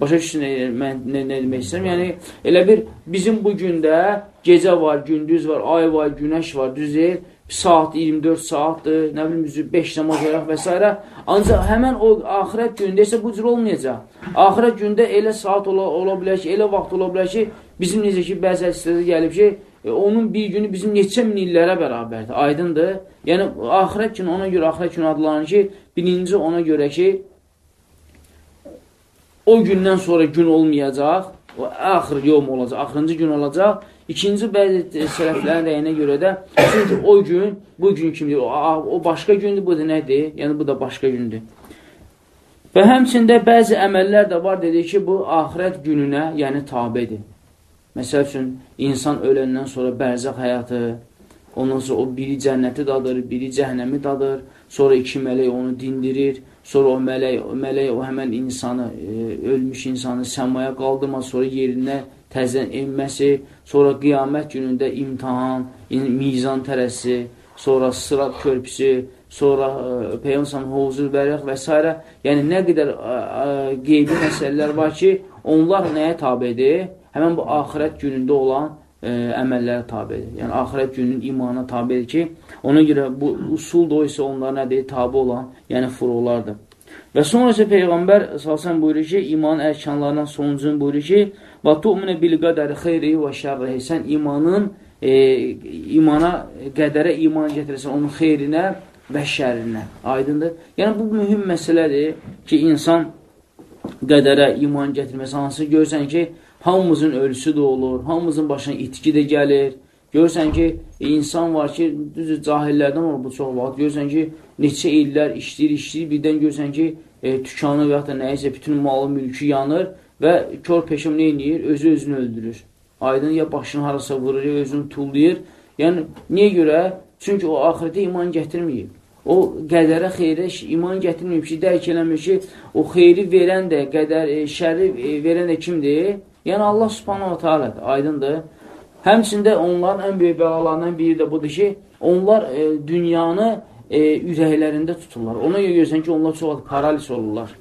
Başa düşün, mən nə, nə demək istəyirəm? Yəni, elə bir bizim bu gündə gecə var, gündüz var, ay var, günəş var, düz deyil. Saat 24 saatdır, nə bilim, 5 namaz olaraq və s. Ancaq həmən o axirət gündə isə bu cür olmayacaq. Axirət gündə elə saat ola, ola bilər ki, elə vaxt ola bilər ki, bizim necə ki, bəzi hədislərdə gəlib ki, e, onun bir günü bizim neçə min illərə bərabərdir, aydındır. Yəni, axirət günü ona görə axirət günü adlanır ki, birinci ona görə ki, o gündən sonra gün olmayacaq, o axır yom olacaq, axırıncı gün olacaq. İkinci bəzi sələflərin rəyinə görə də, çünki o gün, bu gün kimdir, o, o başqa gündür, bu da nədir? Yəni, bu da başqa gündür. Və həmçində bəzi əməllər də var, dedi ki, bu axirət gününə, yəni tabidir. Məsəl üçün, insan öləndən sonra bərzəq həyatı, ondan sonra o biri cənnəti dadır, biri cəhənnəmi dadır, sonra iki mələk onu dindirir, Sonra o mələk, o mələk o həmən insanı, e, ölmüş insanı səmaya qaldırmaz, sonra yerinə təzən enməsi, sonra qiyamət günündə imtihan, mizan tərəsi, sonra sırat körpüsü, sonra e, Peyyamsan hovuzul bərəq və s. Yəni, nə qədər ə, ə, qeybi məsələlər var ki, onlar nəyə tabidir? Həmən bu axirət günündə olan ə, əməllərə tabidir. Yəni, axirət gününün imana tabidir ki, Ona görə bu usul da o isə onlara nədir? Tabi olan, yəni furulardır. Və sonra isə Peyğəmbər salsan buyurur ki, iman ərkanlarından sonuncun buyurur ki, və tu'minə bil qədəri xeyri və şərrihi. Sən imanın, e, imana, qədərə iman gətirəsən, onun xeyrinə və şərrinə. Aydındır. Yəni, bu mühüm məsələdir ki, insan qədərə iman gətirməsi, hansı görürsən ki, hamımızın ölüsü də olur, hamımızın başına itki də gəlir, Görürsən ki, insan var ki, düzdür, cahillərdən olur bu çox vaxt. Görürsən ki, neçə illər işləyir, işləyir, birdən görürsən ki, e, tükanı və ya da nəyisə bütün malı, mülkü yanır və kör peşəm nə eləyir? Özü özünü öldürür. Aydın ya başını harasa vurur, ya özünü tullayır. Yəni, niyə görə? Çünki o axirətə iman gətirməyib. O qədərə, xeyrə iman gətirməyib ki, dərk eləmir ki, o xeyri verən də, qədər, e, şəri e, verən də kimdir? Yəni, Allah subhanahu wa ta'alədir, aydındır. Həmçində onların ən böyük bəlalarından biri də budur ki, onlar e, dünyanı e, ürəklərində tuturlar. Ona görə görürsən ki, onlar çox paralis olurlar.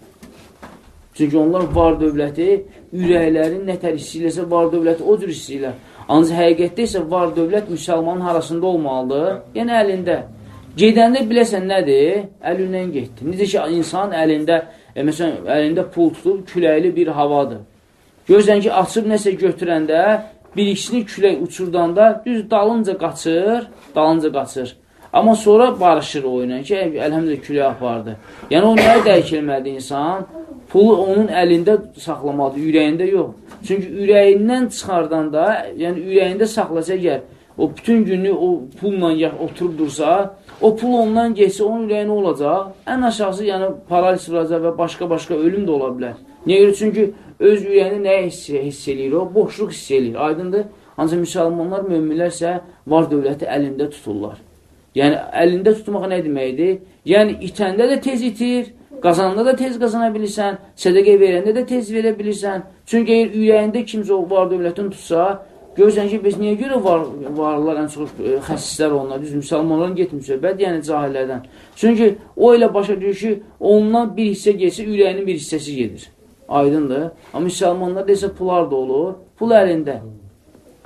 Çünki onlar var dövləti, ürəklərin nətər istəyirlərsə var dövləti o cür istəyirlər. Ancaq həqiqətdə isə var dövlət müsəlmanın arasında olmalıdır, yəni əlində. Gedəndə biləsən nədir? Əlindən getdi. Necə ki, insan əlində, e, məsələn, əlində pul tutub, küləkli bir havadır. Görürsən ki, açıb nəsə götürəndə bir ikisini külək uçurdanda düz dalınca qaçır, dalınca qaçır. Amma sonra barışır oyuna ki, əlhəmdə külək apardı. Yəni, o nəyə eləməlidir insan? Pulu onun əlində saxlamalıdır, ürəyində yox. Çünki ürəyindən çıxardanda, yəni ürəyində saxlasa əgər, o bütün günü o pulla oturub dursa, o pul ondan geçsə, onun ürəyi nə olacaq? Ən aşağısı, yəni paraliz vuracaq və başqa-başqa ölüm də ola bilər. Niyə görə? Çünki öz ürəyini nəyə hiss, hiss eləyir? O, boşluq hiss eləyir. Aydındır? Ancaq müsəlmanlar, möminlər isə var dövləti əlində tuturlar. Yəni, əlində tutmaq nə deməkdir? Yəni, itəndə də tez itir, qazananda da tez qazana bilirsən, sədəqə verəndə də tez verə bilirsən. Çünki əgər ürəyində kimsə var dövlətin tutsa, görürsən ki, biz niyə görə var, varlar ən çox e, xəsislər onlar, düz müsəlmanların getmiş söhbət, yəni cahillərdən. Çünki o elə başa düşür ki, ondan bir hissə geçsə, ürəyinin bir hissəsi gedir. Aydındır. Amma müsəlmanlar desə pullar da olur, pul əlində.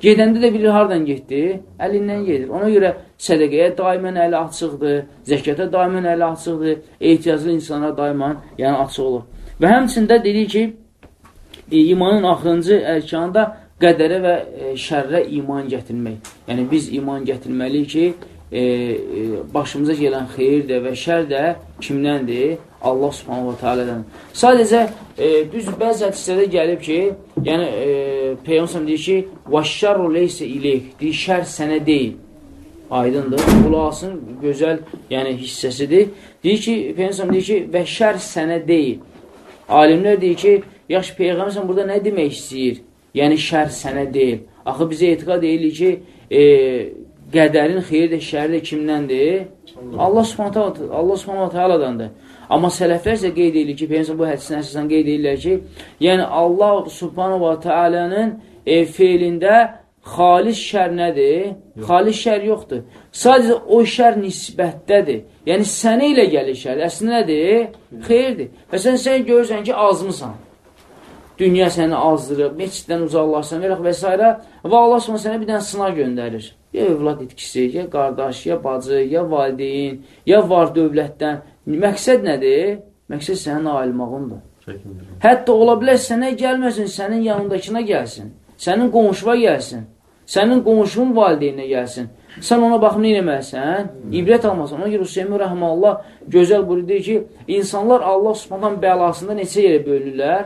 Gedəndə də bilir hardan getdi, əlindən gedir. Ona görə sədəqəyə daimən əli açıqdır, zəkətə daimən əli açıqdır, ehtiyaclı insana daimən yəni açıq olur. Və həmçində dedik ki, e, imanın axırıncı ərkanında qədərə və e, şərrə iman gətirmək. Yəni biz iman gətirməliyik ki, e, e, başımıza gələn xeyir də və şər də kimdəndir? Allah subhanahu wa ta'alədən. Sadəcə, e, düz bəzi hədislərdə gəlib ki, yəni e, Peyyamsam deyir ki, وَشَّرُ لَيْسَ اِلَيْهِ deyir, şər sənə deyil. Aydındır. Qulasın gözəl yəni hissəsidir. Deyir ki, Peyyamsam deyir ki, və şər sənə deyil. Alimlər deyir ki, yaxşı Peyğəmbər burada nə demək istəyir? Yəni şər sənə deyil. Axı bizə etiqad deyilir ki, e, qədərin xeyir də, şəri də kimdəndir? Allah subhanətə Allah subhanətə alədandır. Amma sələflər isə qeyd edir ki, Peyyəmsə bu hədisin əsasən qeyd edirlər ki, yəni Allah subhanətə alənin e, feilində xalis şər nədir? Yox. Xalis şər yoxdur. Sadəcə o şər nisbətdədir. Yəni, sənə ilə gəlir şər. Əslində nədir? Xeyirdir. Və sən, sən görürsən ki, azmısan dünya səni azdırıb, meçiddən uzaqlaşsan və, və s. Və Allah sonra sənə bir dənə sınav göndərir. Ya övlad itkisi, ya qardaş, ya bacı, ya valideyn, ya var dövlətdən. Məqsəd nədir? Məqsəd sənin alimağındır. Hətta ola bilər sənə gəlməsin, sənin yanındakına gəlsin. Sənin qonşuva gəlsin. Sənin qonşunun valideyninə gəlsin. Sən ona baxım nə eləməlisən? İbrət almasan. Ona görə Hüseymi Rəhməllah gözəl buyurur ki, insanlar Allah subhandan bəlasında neçə yerə bölünürlər?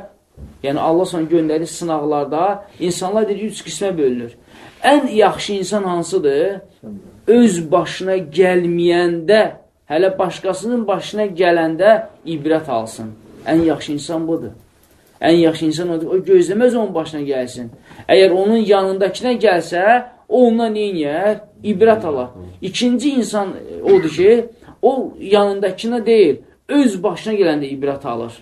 Yəni Allah sonra göndərir sınaqlarda insanlar deyir, üç qismə bölünür. Ən yaxşı insan hansıdır? Öz başına gəlməyəndə, hələ başqasının başına gələndə ibrət alsın. Ən yaxşı insan budur. Ən yaxşı insan odur. O gözləməz onun başına gəlsin. Əgər onun yanındakına gəlsə, o ondan neynəyər? İbrət alar. İkinci insan odur ki, o yanındakına deyil, öz başına gələndə ibrət alır.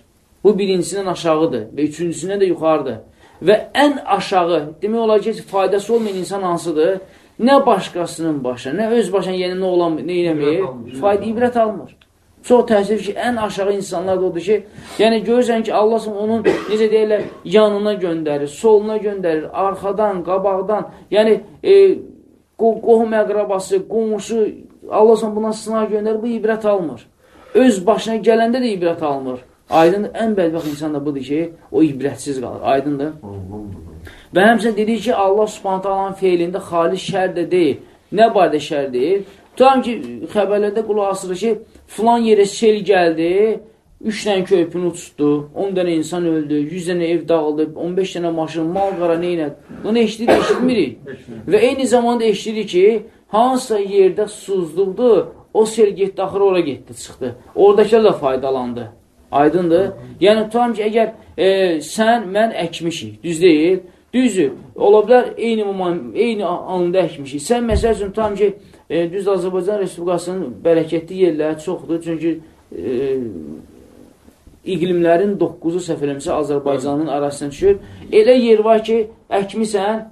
Bu birincisindən aşağıdır və üçüncüsündən də yuxarıdır. Və ən aşağı, demək olar ki, faydası olmayan insan hansıdır? Nə başqasının başına, nə öz başına yeni nə olan, nə eləməyir? Fayda ibrət almır. Çox təəssüf ki, ən aşağı insanlar da odur ki, yəni görürsən ki, Allah onun, necə deyirlər, yanına göndərir, soluna göndərir, arxadan, qabaqdan, yəni e, qohum əqrabası, qonşu, Allah buna sınav göndərir, bu ibrət almır. Öz başına gələndə də ibrət almır. Aydındır, ən bədbəxt insan da budur ki, o ibrətsiz qalır. Aydındır. Və həmçinin dedik ki, Allah subhanətə alanın feilində xalis şər də deyil. Nə barədə şər deyil? Tutam ki, xəbərlərdə qulaq asırır ki, filan yerə sel gəldi, 3 dənə körpünü uçdu, 10 dənə insan öldü, 100 dənə ev dağıldı, 15 dənə maşın, mal qara neynə. Bunu eşidir, eşitmirik. Və eyni zamanda eşidirik ki, hansısa yerdə susuzluqdur, o sel getdi, axırı ora getdi, çıxdı. Oradakılar da faydalandı. Aydındır? Yəni, tutam ki, əgər e, sən, mən əkmişik, düz deyil, düzdür, ola bilər, eyni, eyni anda əkmişik. Sən, məsəl üçün, tutam ki, e, düz Azərbaycan Respublikasının bərəkətli yerləri çoxdur, çünki e, iqlimlərin 9-u səhv eləmişsə Azərbaycanın arasına düşür. Elə yer var ki, əkmisən,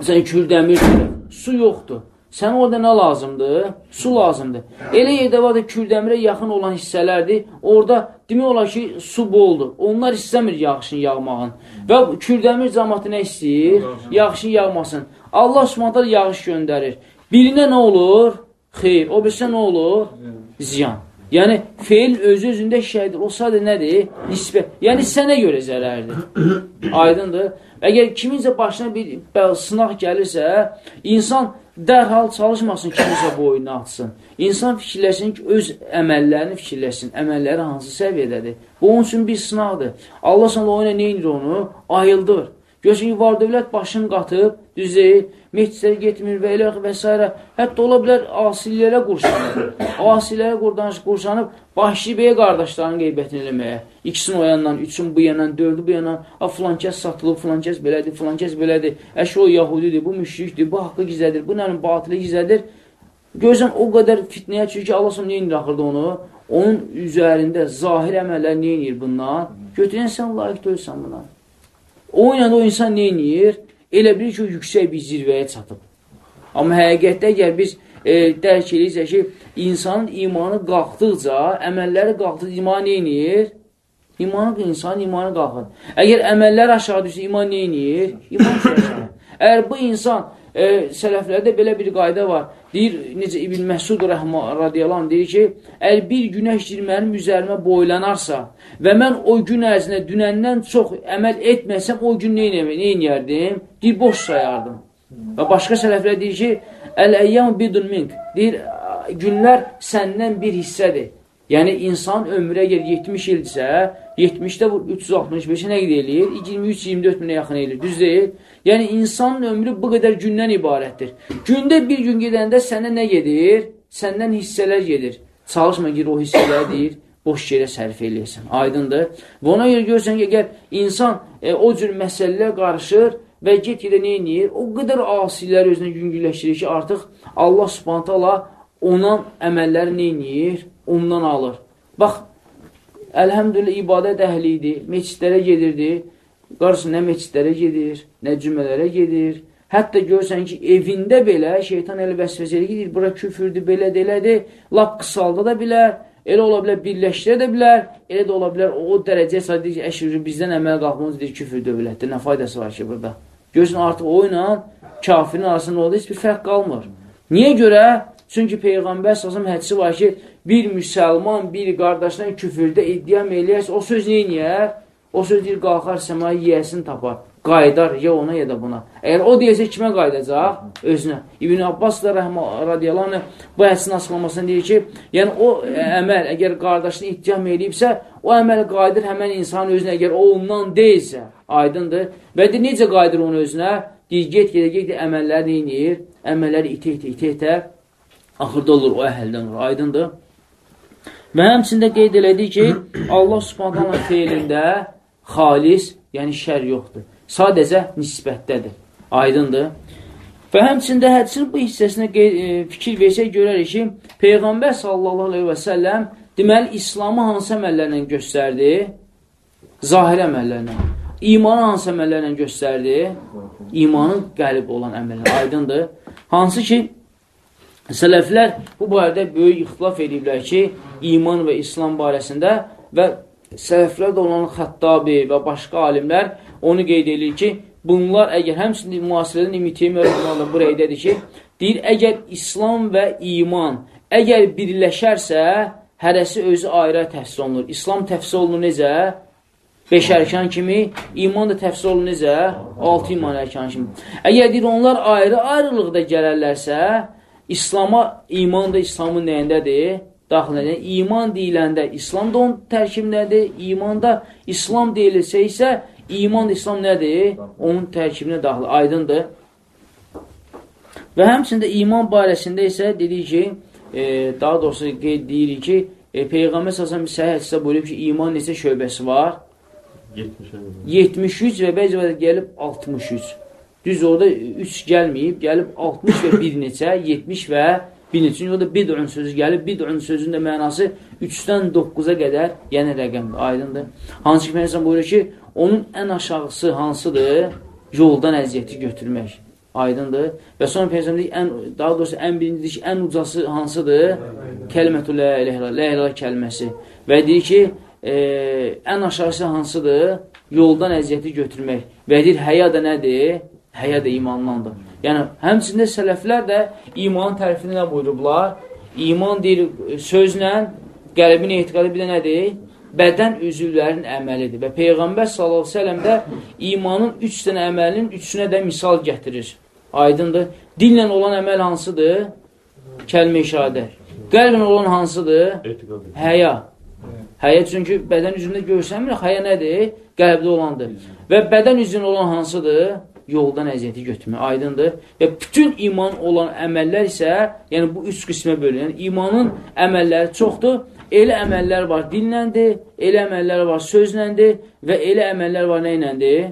sən kürdəmir, su yoxdur. Sən orada nə lazımdır? Su lazımdır. Elə yerdə var da Kürdəmirə yaxın olan hissələrdir. Orada demək olar ki, su boldur. Onlar istəmir yağışın yağmağın. Və Kürdəmir cəmatı nə istəyir? Yağışın yağmasın. Allah subhanətə yağış göndərir. Birinə nə olur? Xeyr. O birisi nə olur? Ziyan. Yəni, feil özü özündə şəhədir. O sadə nədir? Nisbət. Yəni, sənə görə zərərdir. Aydındır. Əgər kimincə başına bir sınaq gəlirsə, insan dərhal çalışmasın kimisə boyunu atsın. İnsan fikirləsin ki, öz əməllərini fikirləsin. Əməlləri hansı səviyyədədir? Bu, onun üçün bir sınaqdır. Allah sana o ilə neyinir onu? Ayıldır. Görsən ki, var dövlət başını qatıb, düz deyil, mehdisə getmir və elə və s. Hətta ola bilər asillərə qurşanır. Asillərə qurşanıb, başlayıb bəyə qardaşlarının qeybətini eləməyə. İkisini o yandan, üçün bu yandan, dördü bu yandan. A, filan kəs satılıb, filan kəs belədir, filan kəs belədir. Əşi o yahudidir, bu müşrikdir, bu haqqı gizlədir, bu nənin batılı gizlədir. Görsən, o qədər fitnəyə çünki Allah sonra neyin axırda onu? Onun üzərində zahir əməllər neyin bundan? Götürən sən layiq deyilsən buna. O ilə o insan neyiniyir? Elə bilir ki, yüksək bir zirvəyə çatıb. Amma həqiqətdə əgər biz e, dərk edirsək ki, insanın imanı qalxdıqca, əməlləri qalxdıqca iman neyiniyir? İmanı, insanın imanı qalxır. Əgər əməllər aşağı düşsə, iman neyiniyir? İman aşağı. Əgər bu insan e, sələflərdə belə bir qayda var. Deyir, necə İbn rəhmə radiyalan deyir ki, əgər bir günəş mənim üzərimə boylanarsa və mən o gün ərzində dünəndən çox əməl etməsəm, o gün nə eləyərdim? Deyir, boş sayardım. Və başqa sələflər deyir ki, əl-əyyam bidun mink. Deyir, günlər səndən bir hissədir. Yəni, insan ömrə əgər 70 ildirsə, 70-də 365-ə nə qədər eləyir? 23-24 minə yaxın eləyir. Düz deyil? Yəni, insanın ömrü bu qədər gündən ibarətdir. Gündə bir gün gedəndə sənə nə gedir? Səndən hissələr gedir. Çalışma gir o hissələri deyir, boş yerə sərf eləyəsən. Aydındır. Və ona görə görürsən ki, əgər insan e, o cür məsələlər qarışır və get-gedə nə edir? O qədər asilər özünə yüngülləşdirir ki, artıq Allah subhanət hala ondan əməlləri nə edir? Ondan alır. Bax, əlhəmdülillah ibadət əhli idi, meçidlərə gedirdi, qarşı nə meçidlərə gedir, nə cümələrə gedir, Hətta görsən ki, evində belə şeytan elə vəsvəsəli gedir, bura küfürdür, belə də elədir, lap qısalda da bilər, elə ola bilər, birləşdirə də bilər, elə də ola bilər, o, o dərəcəyə sadəcə əşir, bizdən əməl qalxmamız deyir, küfür dövlətdir, nə faydası var ki, burada? Görsən, artıq o ilə kafirin arasında oldu, heç bir fərq qalmır. Niyə görə? Çünki Peyğəmbər sazım hədisi var ki, bir müsəlman bir qardaşdan küfürdə iddiam eləyərsə, o söz neyiniyər? O söz deyir, qalxar səmaya yiyəsini tapar qaydar ya ona ya da buna. Əgər o deyəsə kimə qaydacaq? Özünə. İbn Abbas da rəhmə radiyallahu bu həsin açıqlamasını deyir ki, yəni o əməl əgər qardaşını ittiham edibsə, o əməl qaydır həmən insan özünə, əgər o ondan deyilsə, aydındır. Və de, necə qaydır onun özünə? Deyir, get, gedə, get, əməlləri neyinir? Əməlləri itə, itə, itə, itə, axırda olur o əhəldən olur, aydındır. Və həmçində qeyd elədik ki, Allah subhanallah feilində xalis, yəni şər yoxdur sadəcə nisbətdədir. Aydındır. Və həmçində hədisin bu hissəsinə e, fikir versək görərik ki, Peyğəmbər sallallahu aleyhi və səlləm deməli, İslamı hansı əməllərlə göstərdi? Zahir əməllərlə. İmanı hansı əməllərlə göstərdi? İmanın qəlib olan əməllər. Aydındır. Hansı ki, sələflər bu barədə böyük ixtilaf ediblər ki, iman və İslam barəsində və sələflər də olan Xəttabi və başqa alimlər onu qeyd edir ki, bunlar əgər həmçinin müasirədən İbn Teymiyyə bu rəydədir ki, deyir, əgər İslam və iman əgər birləşərsə, hərəsi özü ayrı təfsir olunur. İslam təfsir olunur necə? Beş ərkan kimi, iman da təfsir olunur necə? Altı iman ərkan kimi. Əgər deyir, onlar ayrı-ayrılıqda gələrlərsə, İslama, iman da İslamın nəyindədir? Daxil edən. İman deyiləndə İslam da onun tərkibindədir. İman da İslam deyilirsə isə İman İslam nədir? Onun tərkibinə daxil, aydındır. Və həmçində iman barəsində isə dedik ki, e, daha doğrusu qeyd deyirik ki, e, Peyğəmbər səsən bir səhih hədisdə buyurub ki, iman neçə şöbəsi var? 73 və bəzi vədə gəlib 63. Düz orada 3 gəlməyib, gəlib 60 və bir neçə, 70 və bir neçə. Çünki orada bid'un sözü gəlib, bid'un sözünün də mənası 3-dən 9-a qədər, yəni rəqəmdir, aydındır. Hansı ki, Peyğəmbər buyurur ki, onun ən aşağısı hansıdır? Yoldan əziyyəti götürmək. Aydındır. Və sonra Peyğəmbər ən daha doğrusu ən birincidir ki, ən ucası hansıdır? Kəlmətü la ilaha la ilaha kəlməsi. Və deyir ki, e, ən aşağısı hansıdır? Yoldan əziyyəti götürmək. Və deyir, həya da nədir? Həya da imandandır. Yəni, həmçində sələflər də imanın tərifini nə buyurublar? İman deyir, sözlə, qəlbin etiqadı bir də nədir? bədən üzvlərinin əməlidir. Və Peyğəmbər s.ə.v də imanın üç dənə əməlinin üçünə də misal gətirir. Aydındır. Dillə olan əməl hansıdır? Kəlmə işadə. Qəlblə olan hansıdır? Həya. Həya çünki bədən üzründə görsənmir, həya nədir? Qəlbdə olandır. Və bədən üzründə olan hansıdır? Yoldan əziyyəti götürmək, aydındır. Və bütün iman olan əməllər isə, yəni bu üç qismə bölünür. Yəni imanın əməlləri çoxdur Elə əməllər var dinləndir, elə əməllər var sözləndir və elə əməllər var nə iləndir?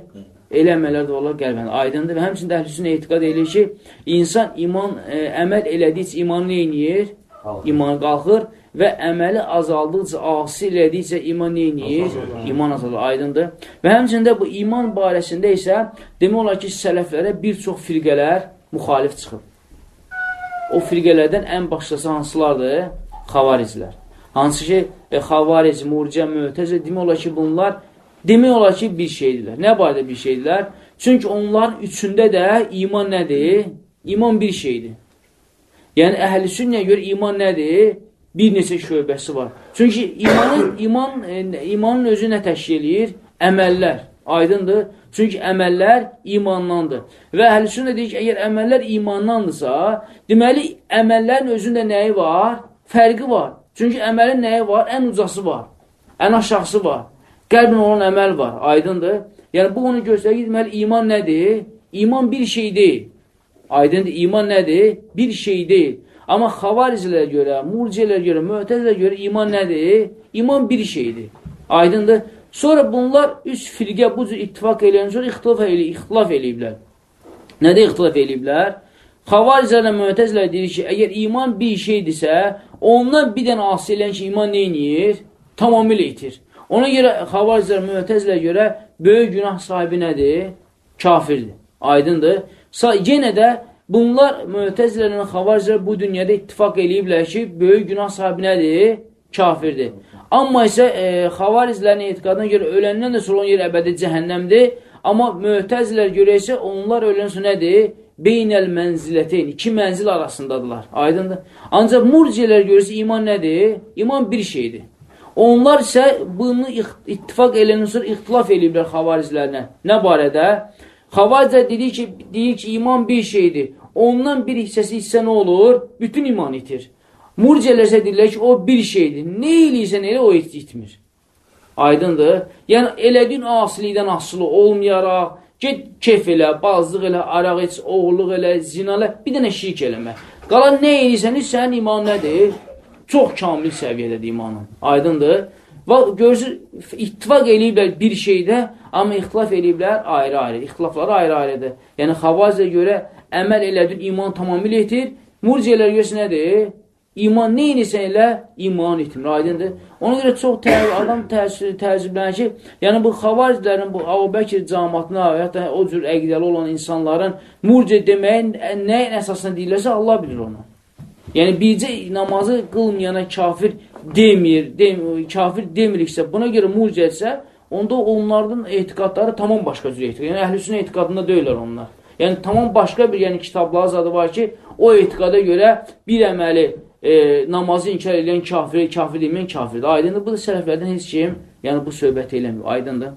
Elə əməllər də olar qəlbən aydındır və həmçində əhlüsünə etiqad edir ki, insan iman, ə, e, əməl elədikcə iman nə eləyir? İman qalxır və əməli azaldıqca, asi elədikcə iman eləyir? İman azalır, aydındır. Və həmçində bu iman barəsində isə demək olar ki, sələflərə bir çox firqələr müxalif çıxıb. O firqələrdən ən başlısı hansılardır? Xavariclər. Hansı ki, e, xavaric, murciə, mötəzə demək olar ki, bunlar demək olar ki, bir şeydirlər. Nə barədə bir şeydirlər? Çünki onların üçündə də iman nədir? İman bir şeydir. Yəni, əhl-i sünnəyə görə iman nədir? Bir neçə şöbəsi var. Çünki imanın, iman, e, imanın özü nə təşkil edir? Əməllər. Aydındır. Çünki əməllər imandandır. Və əhl-i sünnə deyir ki, əgər əməllər imandandırsa, deməli, əməllərin özündə nəyi var? Fərqi var. Çünki əməlin nəyi var? Ən ucası var. Ən aşağısı var. Qəlbin olan əməl var. Aydındır. Yəni, bu onu göstərir ki, deməli, iman nədir? İman bir şey deyil. Aydındır. İman nədir? Bir şey deyil. Amma xavaricilərə görə, murciələrə görə, möhtəzilərə görə iman nədir? İman bir şeydir. Aydındır. Sonra bunlar üç firqə bu cür ittifak eləyən sonra ixtilaf, eləyib, ixtilaf eləyiblər. Nədə ixtilaf eləyiblər? Xavaricələ müətəzlər deyir ki, əgər iman bir şeydirsə, ondan bir dənə asıl eləyən ki, iman neyniyir? Tamamilə itir. Ona görə xavaricələr müətəzlər görə böyük günah sahibi nədir? Kafirdir. Aydındır. Yenə də bunlar müətəzlərlə xavaricələr bu dünyada ittifak eləyiblər ki, böyük günah sahibi nədir? Kafirdir. Amma isə e, xavariclərin etiqadına görə öləndən də sonra yeri əbədi cəhənnəmdir. Amma müətəzlər görə isə onlar ölən sonra nədir? Beynəl mənziləteyn, iki mənzil arasındadılar. Aydındır. Ancaq murciyələr görürsə iman nədir? İman bir şeydir. Onlar isə bunu ittifak eləyəndən sonra ixtilaf eləyiblər xavariclərlə. Nə barədə? Xavaricə deyir ki, deyir ki, iman bir şeydir. Ondan bir hissəsi hissə nə olur? Bütün iman itir. Murciələrsə deyirlər ki, o bir şeydir. Nə eləyirsən elə o itmir. Aydındır. Yəni, elədiyin asilikdən asılı olmayaraq, get kef elə, bazlıq elə, araq et, oğulluq elə, zinalə, bir dənə şirk eləmə. Qalan nə eləyirsən, sənin iman nədir? Çox kamil səviyyədədir imanın. Aydındır. Və görürsünüz, ittifak eləyiblər bir şeydə, amma ixtilaf eləyiblər ayrı-ayrı. İxtilafları ayrı-ayrıdır. Yəni, xavazə görə əməl elədin, iman tamamilə etir. Murciələr görsə nədir? İman nə edirsən elə, iman etmir, aydındır. Ona görə çox tə adam təəccüblənir ki, yəni bu xavariclərin, bu Əbubəkir cəmatına və ya o cür əqidəli olan insanların murciə deməyin nəyin əsasına deyirlərsə, Allah bilir onu. Yəni, bircə namazı qılmayana kafir demir, dem kafir demiriksə, buna görə murciədirsə, onda onların etiqadları tamam başqa cür etiqad. Yəni, əhlüsünə etiqadında deyirlər onlar. Yəni, tamam başqa bir yəni, kitablar zadı var ki, o etiqada görə bir əməli e, namazı inkar edən kafir, kafir deməyən kafirdir. Aydındır, bu da sələflərdən heç kim, yəni bu söhbət eləmir. Aydındır.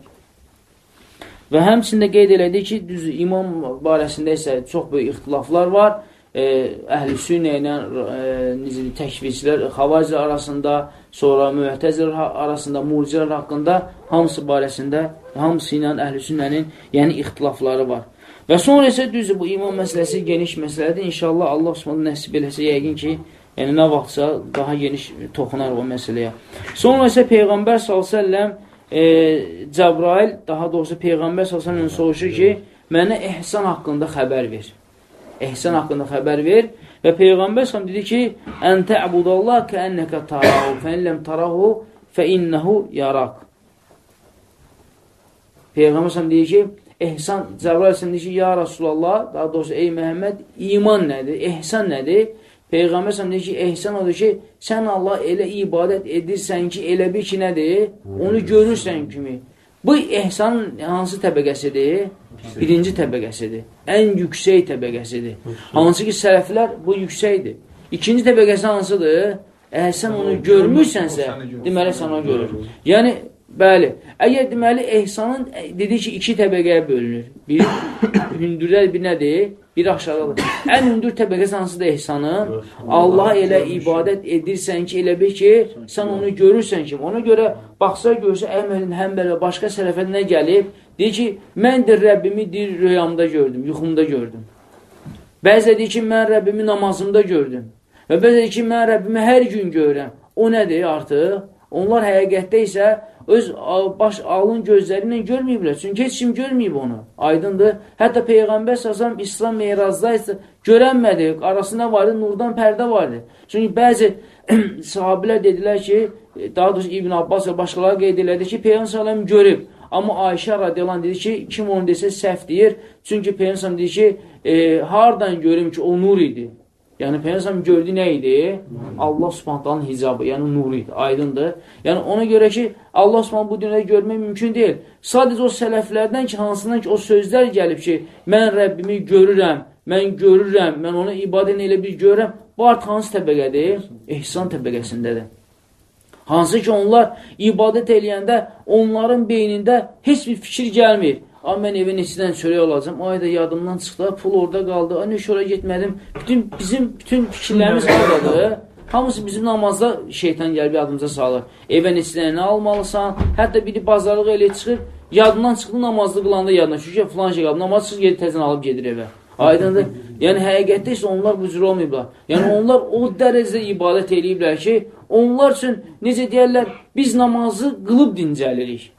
Və həmçində qeyd elədi ki, düz imam barəsində isə çox böyük ixtilaflar var. E, Əhl-i sünnə ilə e, təkvirçilər, xavacilər arasında, sonra mühtəzilər arasında, murcilər haqqında hamısı barəsində, hamısı ilə Əhl-i sünnənin yəni ixtilafları var. Və sonra isə düzdür, bu imam məsələsi geniş məsələdir. İnşallah Allah Osmanlı nəsib eləsə, yəqin ki, Yəni, nə vaxtsa daha geniş toxunar o məsələyə. Sonra isə Peyğəmbər s.ə.v e, Cəbrail, daha doğrusu Peyğəmbər s.ə.v soruşur ki, mənə ehsan haqqında xəbər ver. Ehsan haqqında xəbər ver və Peyğəmbər s.ə.v dedi ki, Ən tə'budallah kəənnəkə tarahu, fəinləm tarahu, fəinnəhu yaraq. Peyğəmbər s.ə.v deyir ki, ehsan, Cəbrail s.ə.v deyir ki, ya Rasulallah, daha doğrusu, ey Məhəmməd, iman nədir, ehsan nədir? Peyğəmbər səhəm deyir ki, ehsan odur ki, sən Allah elə ibadət edirsən ki, elə bir ki, nədir? Onu görürsən kimi. Bu ehsanın hansı təbəqəsidir? Birinci təbəqəsidir. Ən yüksək təbəqəsidir. Hansı ki, sələflər bu yüksəkdir. İkinci təbəqəsi hansıdır? Əgər sən onu görmürsənsə, deməli sən onu görür. Yəni, bəli, əgər deməli, ehsanın, dedi ki, iki təbəqəyə bölünür. Bir, hündürlər bir nədir? bir aşağıdadır. Ən hündür təbəqəsi hansıdır ehsanın? Allah elə ibadət edirsən ki, elə bil ki, sən onu görürsən ki, ona görə baxsa görsə əməlin həmbəl və başqa sələfə nə gəlib? Deyir ki, mən də Rəbbimi deyir, rüyamda gördüm, yuxumda gördüm. Bəzi deyir ki, mən Rəbbimi namazımda gördüm. Və bəzi deyir ki, mən Rəbbimi hər gün görürəm. O nədir artıq? Onlar həqiqətdə isə öz baş alın gözləri ilə görməyiblər. Çünki heç kim görməyib onu. Aydındır. Hətta Peyğəmbər səsəm İslam meyrazda isə görənmədi. Arasında vardı, nurdan pərdə vardı. Çünki bəzi sahabilər dedilər ki, daha doğrusu İbn Abbas və başqaları qeyd elədi ki, Peyğəmbər sələm görüb. Amma Ayşə radiyallahu dedi ki, kim onu desə səhv deyir. Çünki Peyğəmbər deyir ki, e, hardan görüm ki, o nur idi. Yəni Peyğəmbər gördü nə idi? Allah Subhanahu hicabı, yəni nuru idi, aydındır. Yəni ona görə ki, Allah Subhanahu bu dünyada görmək mümkün deyil. Sadəcə o sələflərdən ki, hansından ki o sözlər gəlib ki, mən Rəbbimi görürəm, mən görürəm, mən ona ibadət elə bir görürəm. Bu artıq hansı təbəqədir? Ehsan təbəqəsindədir. Hansı ki, onlar ibadət eləyəndə onların beynində heç bir fikir gəlmir. Amma mən evə neçədən çörək alacam, o ayda yadımdan çıxdı, pul orada qaldı, ay, neçə ora getmədim. Bütün, bizim bütün fikirlərimiz haradadır? Hamısı bizim namazda şeytan gəlib yadımıza salır. Evə neçədən nə almalısan? Hətta biri bazarlıq elə çıxır, yadından çıxdı namazlı qılanda yadına. Çünki filan şey qalıb, namaz çıxır, gedib təzən alıb gedir evə. Aydındır. Yəni, həqiqətdə isə onlar bu cür olmayıblar. Yəni, onlar o dərəcədə ibadət eləyiblər ki, onlar üçün, necə deyərlər, biz namazı qılıb dincəlirik.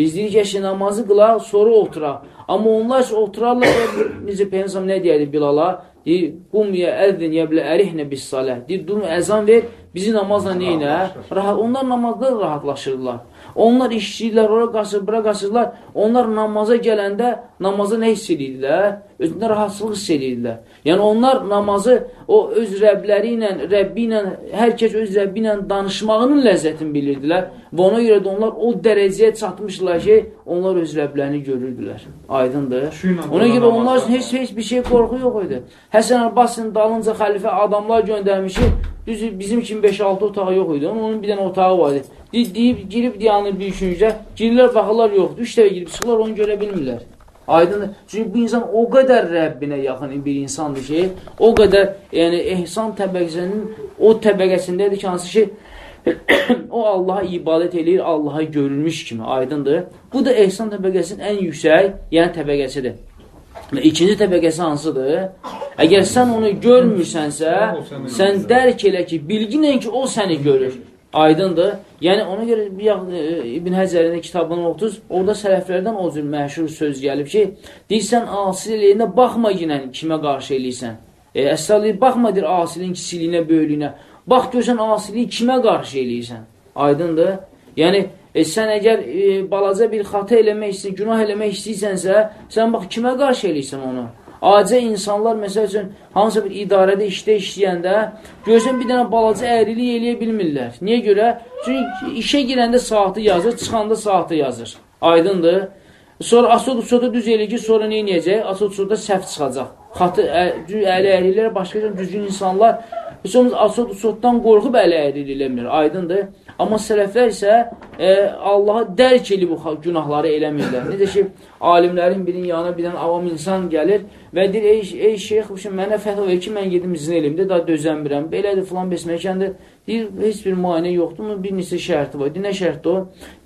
Biz deyirik ki, namazı qılaq, sonra oturaq. Amma onlar oturarlar və necə Peyyənsam nə deyərdi Bilala? Deyir, qum yə əzdin yə bilə ərihnə bis salə. Deyir, dur, əzan ver, bizi namazla neynə? Rahat, onlar namazda rahatlaşırlar. Onlar işləyirlər, ora qaçır, bura qaçırlar. Onlar namaza gələndə namaza nə hiss edirlər? Özündə rahatsızlıq hiss edirlər. Yəni onlar namazı o öz Rəbləri ilə, Rəbbi ilə, hər kəs öz Rəbbi ilə danışmağının ləzzətini bilirdilər. Və ona görə də onlar o dərəcəyə çatmışlar ki, onlar öz Rəblərini görürdülər. Aydındır. Ona görə onlar üçün heç, heç bir şey qorxu yox idi. Həsən Abbasın dalınca xəlifə adamlar göndərmişi, düz bizim kimi 5-6 otağı yox idi. Onun bir dənə otağı var idi. Deyib, girib dayanır bir üçüncə, girirlər, baxırlar yoxdur. Üç dəfə girib çıxırlar, onu görə bilmirlər. Aydın. Çünki bu insan o qədər Rəbbinə yaxın bir insandır ki, o qədər, yəni ehsan təbəqəsinin o təbəqəsindədir ki, hansı ki, o Allaha ibadət eləyir, Allaha görülmüş kimi, aydındır. Bu da ehsan təbəqəsinin ən yüksək, yəni təbəqəsidir. Və ikinci təbəqəsi hansıdır? Əgər sən onu görmürsənsə, sən dərk elə ki, bilginlə ki, o səni görür. Aydındır. Yəni, ona görə e, İbn Həzərinin kitabını oxuduz, orada sələflərdən o cür məşhur söz gəlib ki, deyirsən, asil eləyəndə baxma yenə kimə qarşı eləyirsən. E, Əsəli, baxma deyir asilin kiçiliyinə, böyülüyünə. Bax, görsən, asiliyi kimə qarşı eləyirsən. Aydındır. Yəni, e, sən əgər e, balaca bir xata eləmək istəyirsən, günah eləmək istəyirsənsə, sən bax, kimə qarşı eləyirsən onu? Acə insanlar, məsəl üçün, hansısa bir idarədə işdə işləyəndə, görsən bir dənə balaca əyrilik eləyə bilmirlər. Niyə görə? Çünki işə girəndə saatı yazır, çıxanda saatı yazır. Aydındır. Sonra asod uçoda düz eləyir ki, sonra nə inəyəcək? Asod uçoda səhv çıxacaq. Xatı, əli əyriliklərə başqa düzgün insanlar Sonra asod uçoddan qorxub əli əyrilik eləmir. Aydındır. Amma sələflər isə e, Allaha dərk elib bu günahları eləmirlər. Necə ki, alimlərin birinin yanına bir dənə avam insan gəlir Və deyir, ey, ey şeyx, mənə fətva ver ki, mən gedim izin eləyim daha dözənmirəm. Belədir, filan besməkəndir. Deyir, heç bir müayinə yoxdur mu? Bir neçə şərti var. Deyir, nə şərtdir o?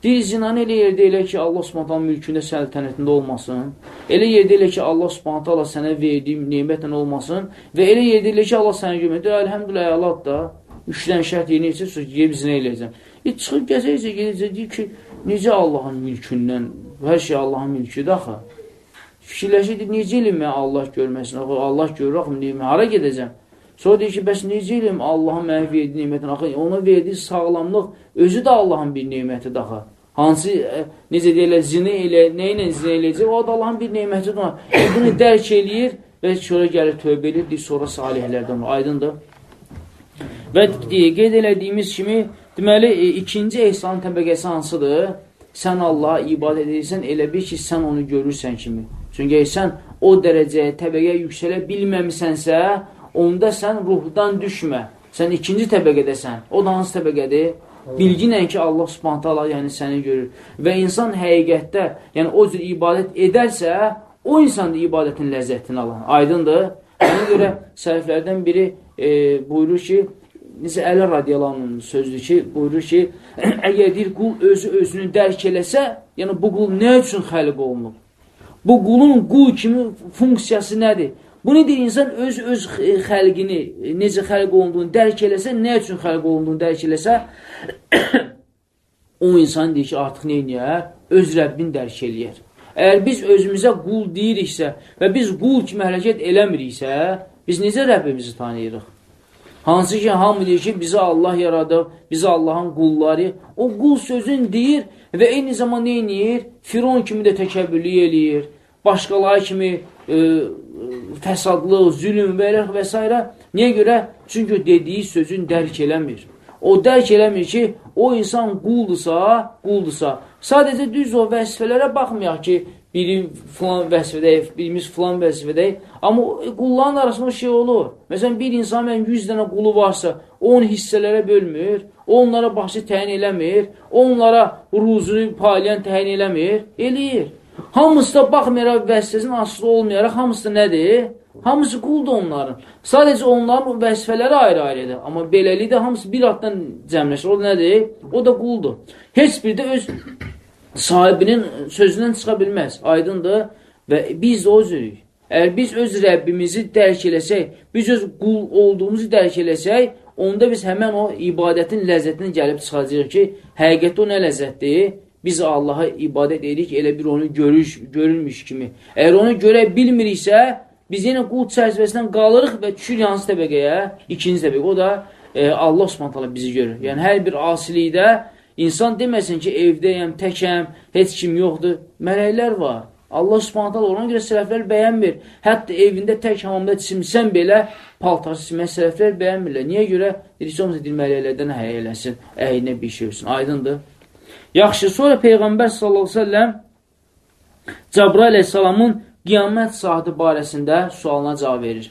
Deyir, zinanı elə yerdə elə ki, Allah subhanətən mülkündə səltənətində olmasın. Elə yerdə elə ki, Allah subhanətən sənə verdiyim neymətlə olmasın. Və elə elə ki, Allah sənə görmək. Deyir, əlhəmdülə, əlat da. Üçdən şərt yerinə sonra gedib zinə eləyəcəm. E, çıxıb gəzəcək, gedəcək, deyir ki, necə Allahın mülkündən, hər şey Allahın mülküdür axı. Fikirləşirdi, necə ilim mən Allah görməsin? Axı, Allah görür, axı, mən hara gedəcəm? Sonra deyir ki, bəs necə ilim Allahın mənə verdiyi neymətini? Axı, ona verdiyi sağlamlıq özü də Allahın bir neymətidir axı. Hansı, e, necə deyirlər, zini elə, nə ilə zini eləyəcək? O da Allahın bir neymətidir. E, bunu dərk eləyir və sonra gəlir tövbə edir, deyir, sonra salihlərdən olur. Aydındır. Və qeyd elədiyimiz kimi, deməli, e, ikinci ehsan təbəqəsi hansıdır? Sən Allaha ibadət edirsən, elə bil ki, sən onu görürsən kimi. Çünki sən o dərəcəyə, təbəqəyə yüksələ bilməmisənsə, onda sən ruhdan düşmə. Sən ikinci təbəqədəsən. O da hansı təbəqədir? Bilginlə ki, Allah subhanətə Allah yəni səni görür. Və insan həqiqətdə, yəni o cür ibadət edərsə, o insan da ibadətin ləzzətini alan. Aydındır. Ona görə səhiflərdən biri e, buyurur ki, necə Əli radiyalanın sözdür ki, buyurur ki, əgər deyir, qul özü özünü dərk eləsə, yəni bu qul nə üçün xəliq olunub? Bu qulun qul kimi funksiyası nədir? Bu nedir? İnsan öz öz xəlqini, necə xəlq olunduğunu dərk eləsə, nə üçün xəlq olunduğunu dərk eləsə, o insan deyir ki, artıq neyniyər? Öz Rəbbini dərk eləyər. Əgər biz özümüzə qul deyiriksə və biz qul kimi hərəkət eləmiriksə, biz necə Rəbbimizi tanıyırıq? Hansı ki, hamı deyir ki, bizi Allah yaradıb, bizi Allahın qulları. O qul sözün deyir və eyni zaman neyniyir? Firon kimi də təkəbbürlük eləyir. Başqaları kimi e, fəsadlıq, zülüm və və s. Niyə görə? Çünki dediyi sözün dərk eləmir. O dərk eləmir ki, o insan quldursa, quldursa. Sadəcə düz o vəzifələrə baxmayaq ki, biri filan vəzifədəyik, birimiz filan vəzifədəyik. Amma qulların arasında şey olur. Məsələn, bir insan mən 100 dənə qulu varsa, o onu hissələrə bölmür, onlara başı təyin eləmir, onlara ruzunu paylayan təyin eləmir, eləyir. Hamısı da baxmayaraq vəzifəsinin asılı olmayaraq, hamısı da nədir? Hamısı quldur onların. Sadəcə onların vəzifələri ayrı-ayrıdır. Amma beləlikdə hamısı bir addan cəmləşir. O nədir? O da quldur. Heç bir də öz sahibinin sözündən çıxa bilməz. Aydındır. Və biz o cürük. Əgər biz öz Rəbbimizi dərk eləsək, biz öz qul olduğumuzu dərk eləsək, onda biz həmən o ibadətin ləzzətini gəlib çıxacaq ki, həqiqətdə o nə ləzzətdir? biz Allaha ibadət edirik, elə bir onu görür, görürmüş kimi. Əgər onu görə bilmiriksə, biz yenə qul çərçivəsindən qalırıq və düşür hansı təbəqəyə? İkinci təbəqə. O da e, Allah subhanətələ bizi görür. Yəni, hər bir asilikdə insan deməsin ki, evdəyəm, təkəm, heç kim yoxdur. Mələklər var. Allah subhanətələ ona görə sələflər bəyənmir. Hətta evində tək hamamda çimsən belə paltarı çimmək sələflər bəyənmirlər. Niyə görə? Dedikcə olmasa deyil, mələklərdən həyə eləsin, əyinə bir şey olsun. Aydındır. Yaxşı, sonra Peyğəmbər sallallahu aleyhi ve sellem Cəbrail aleyhissalamın qiyamət saati barəsində sualına cavab verir.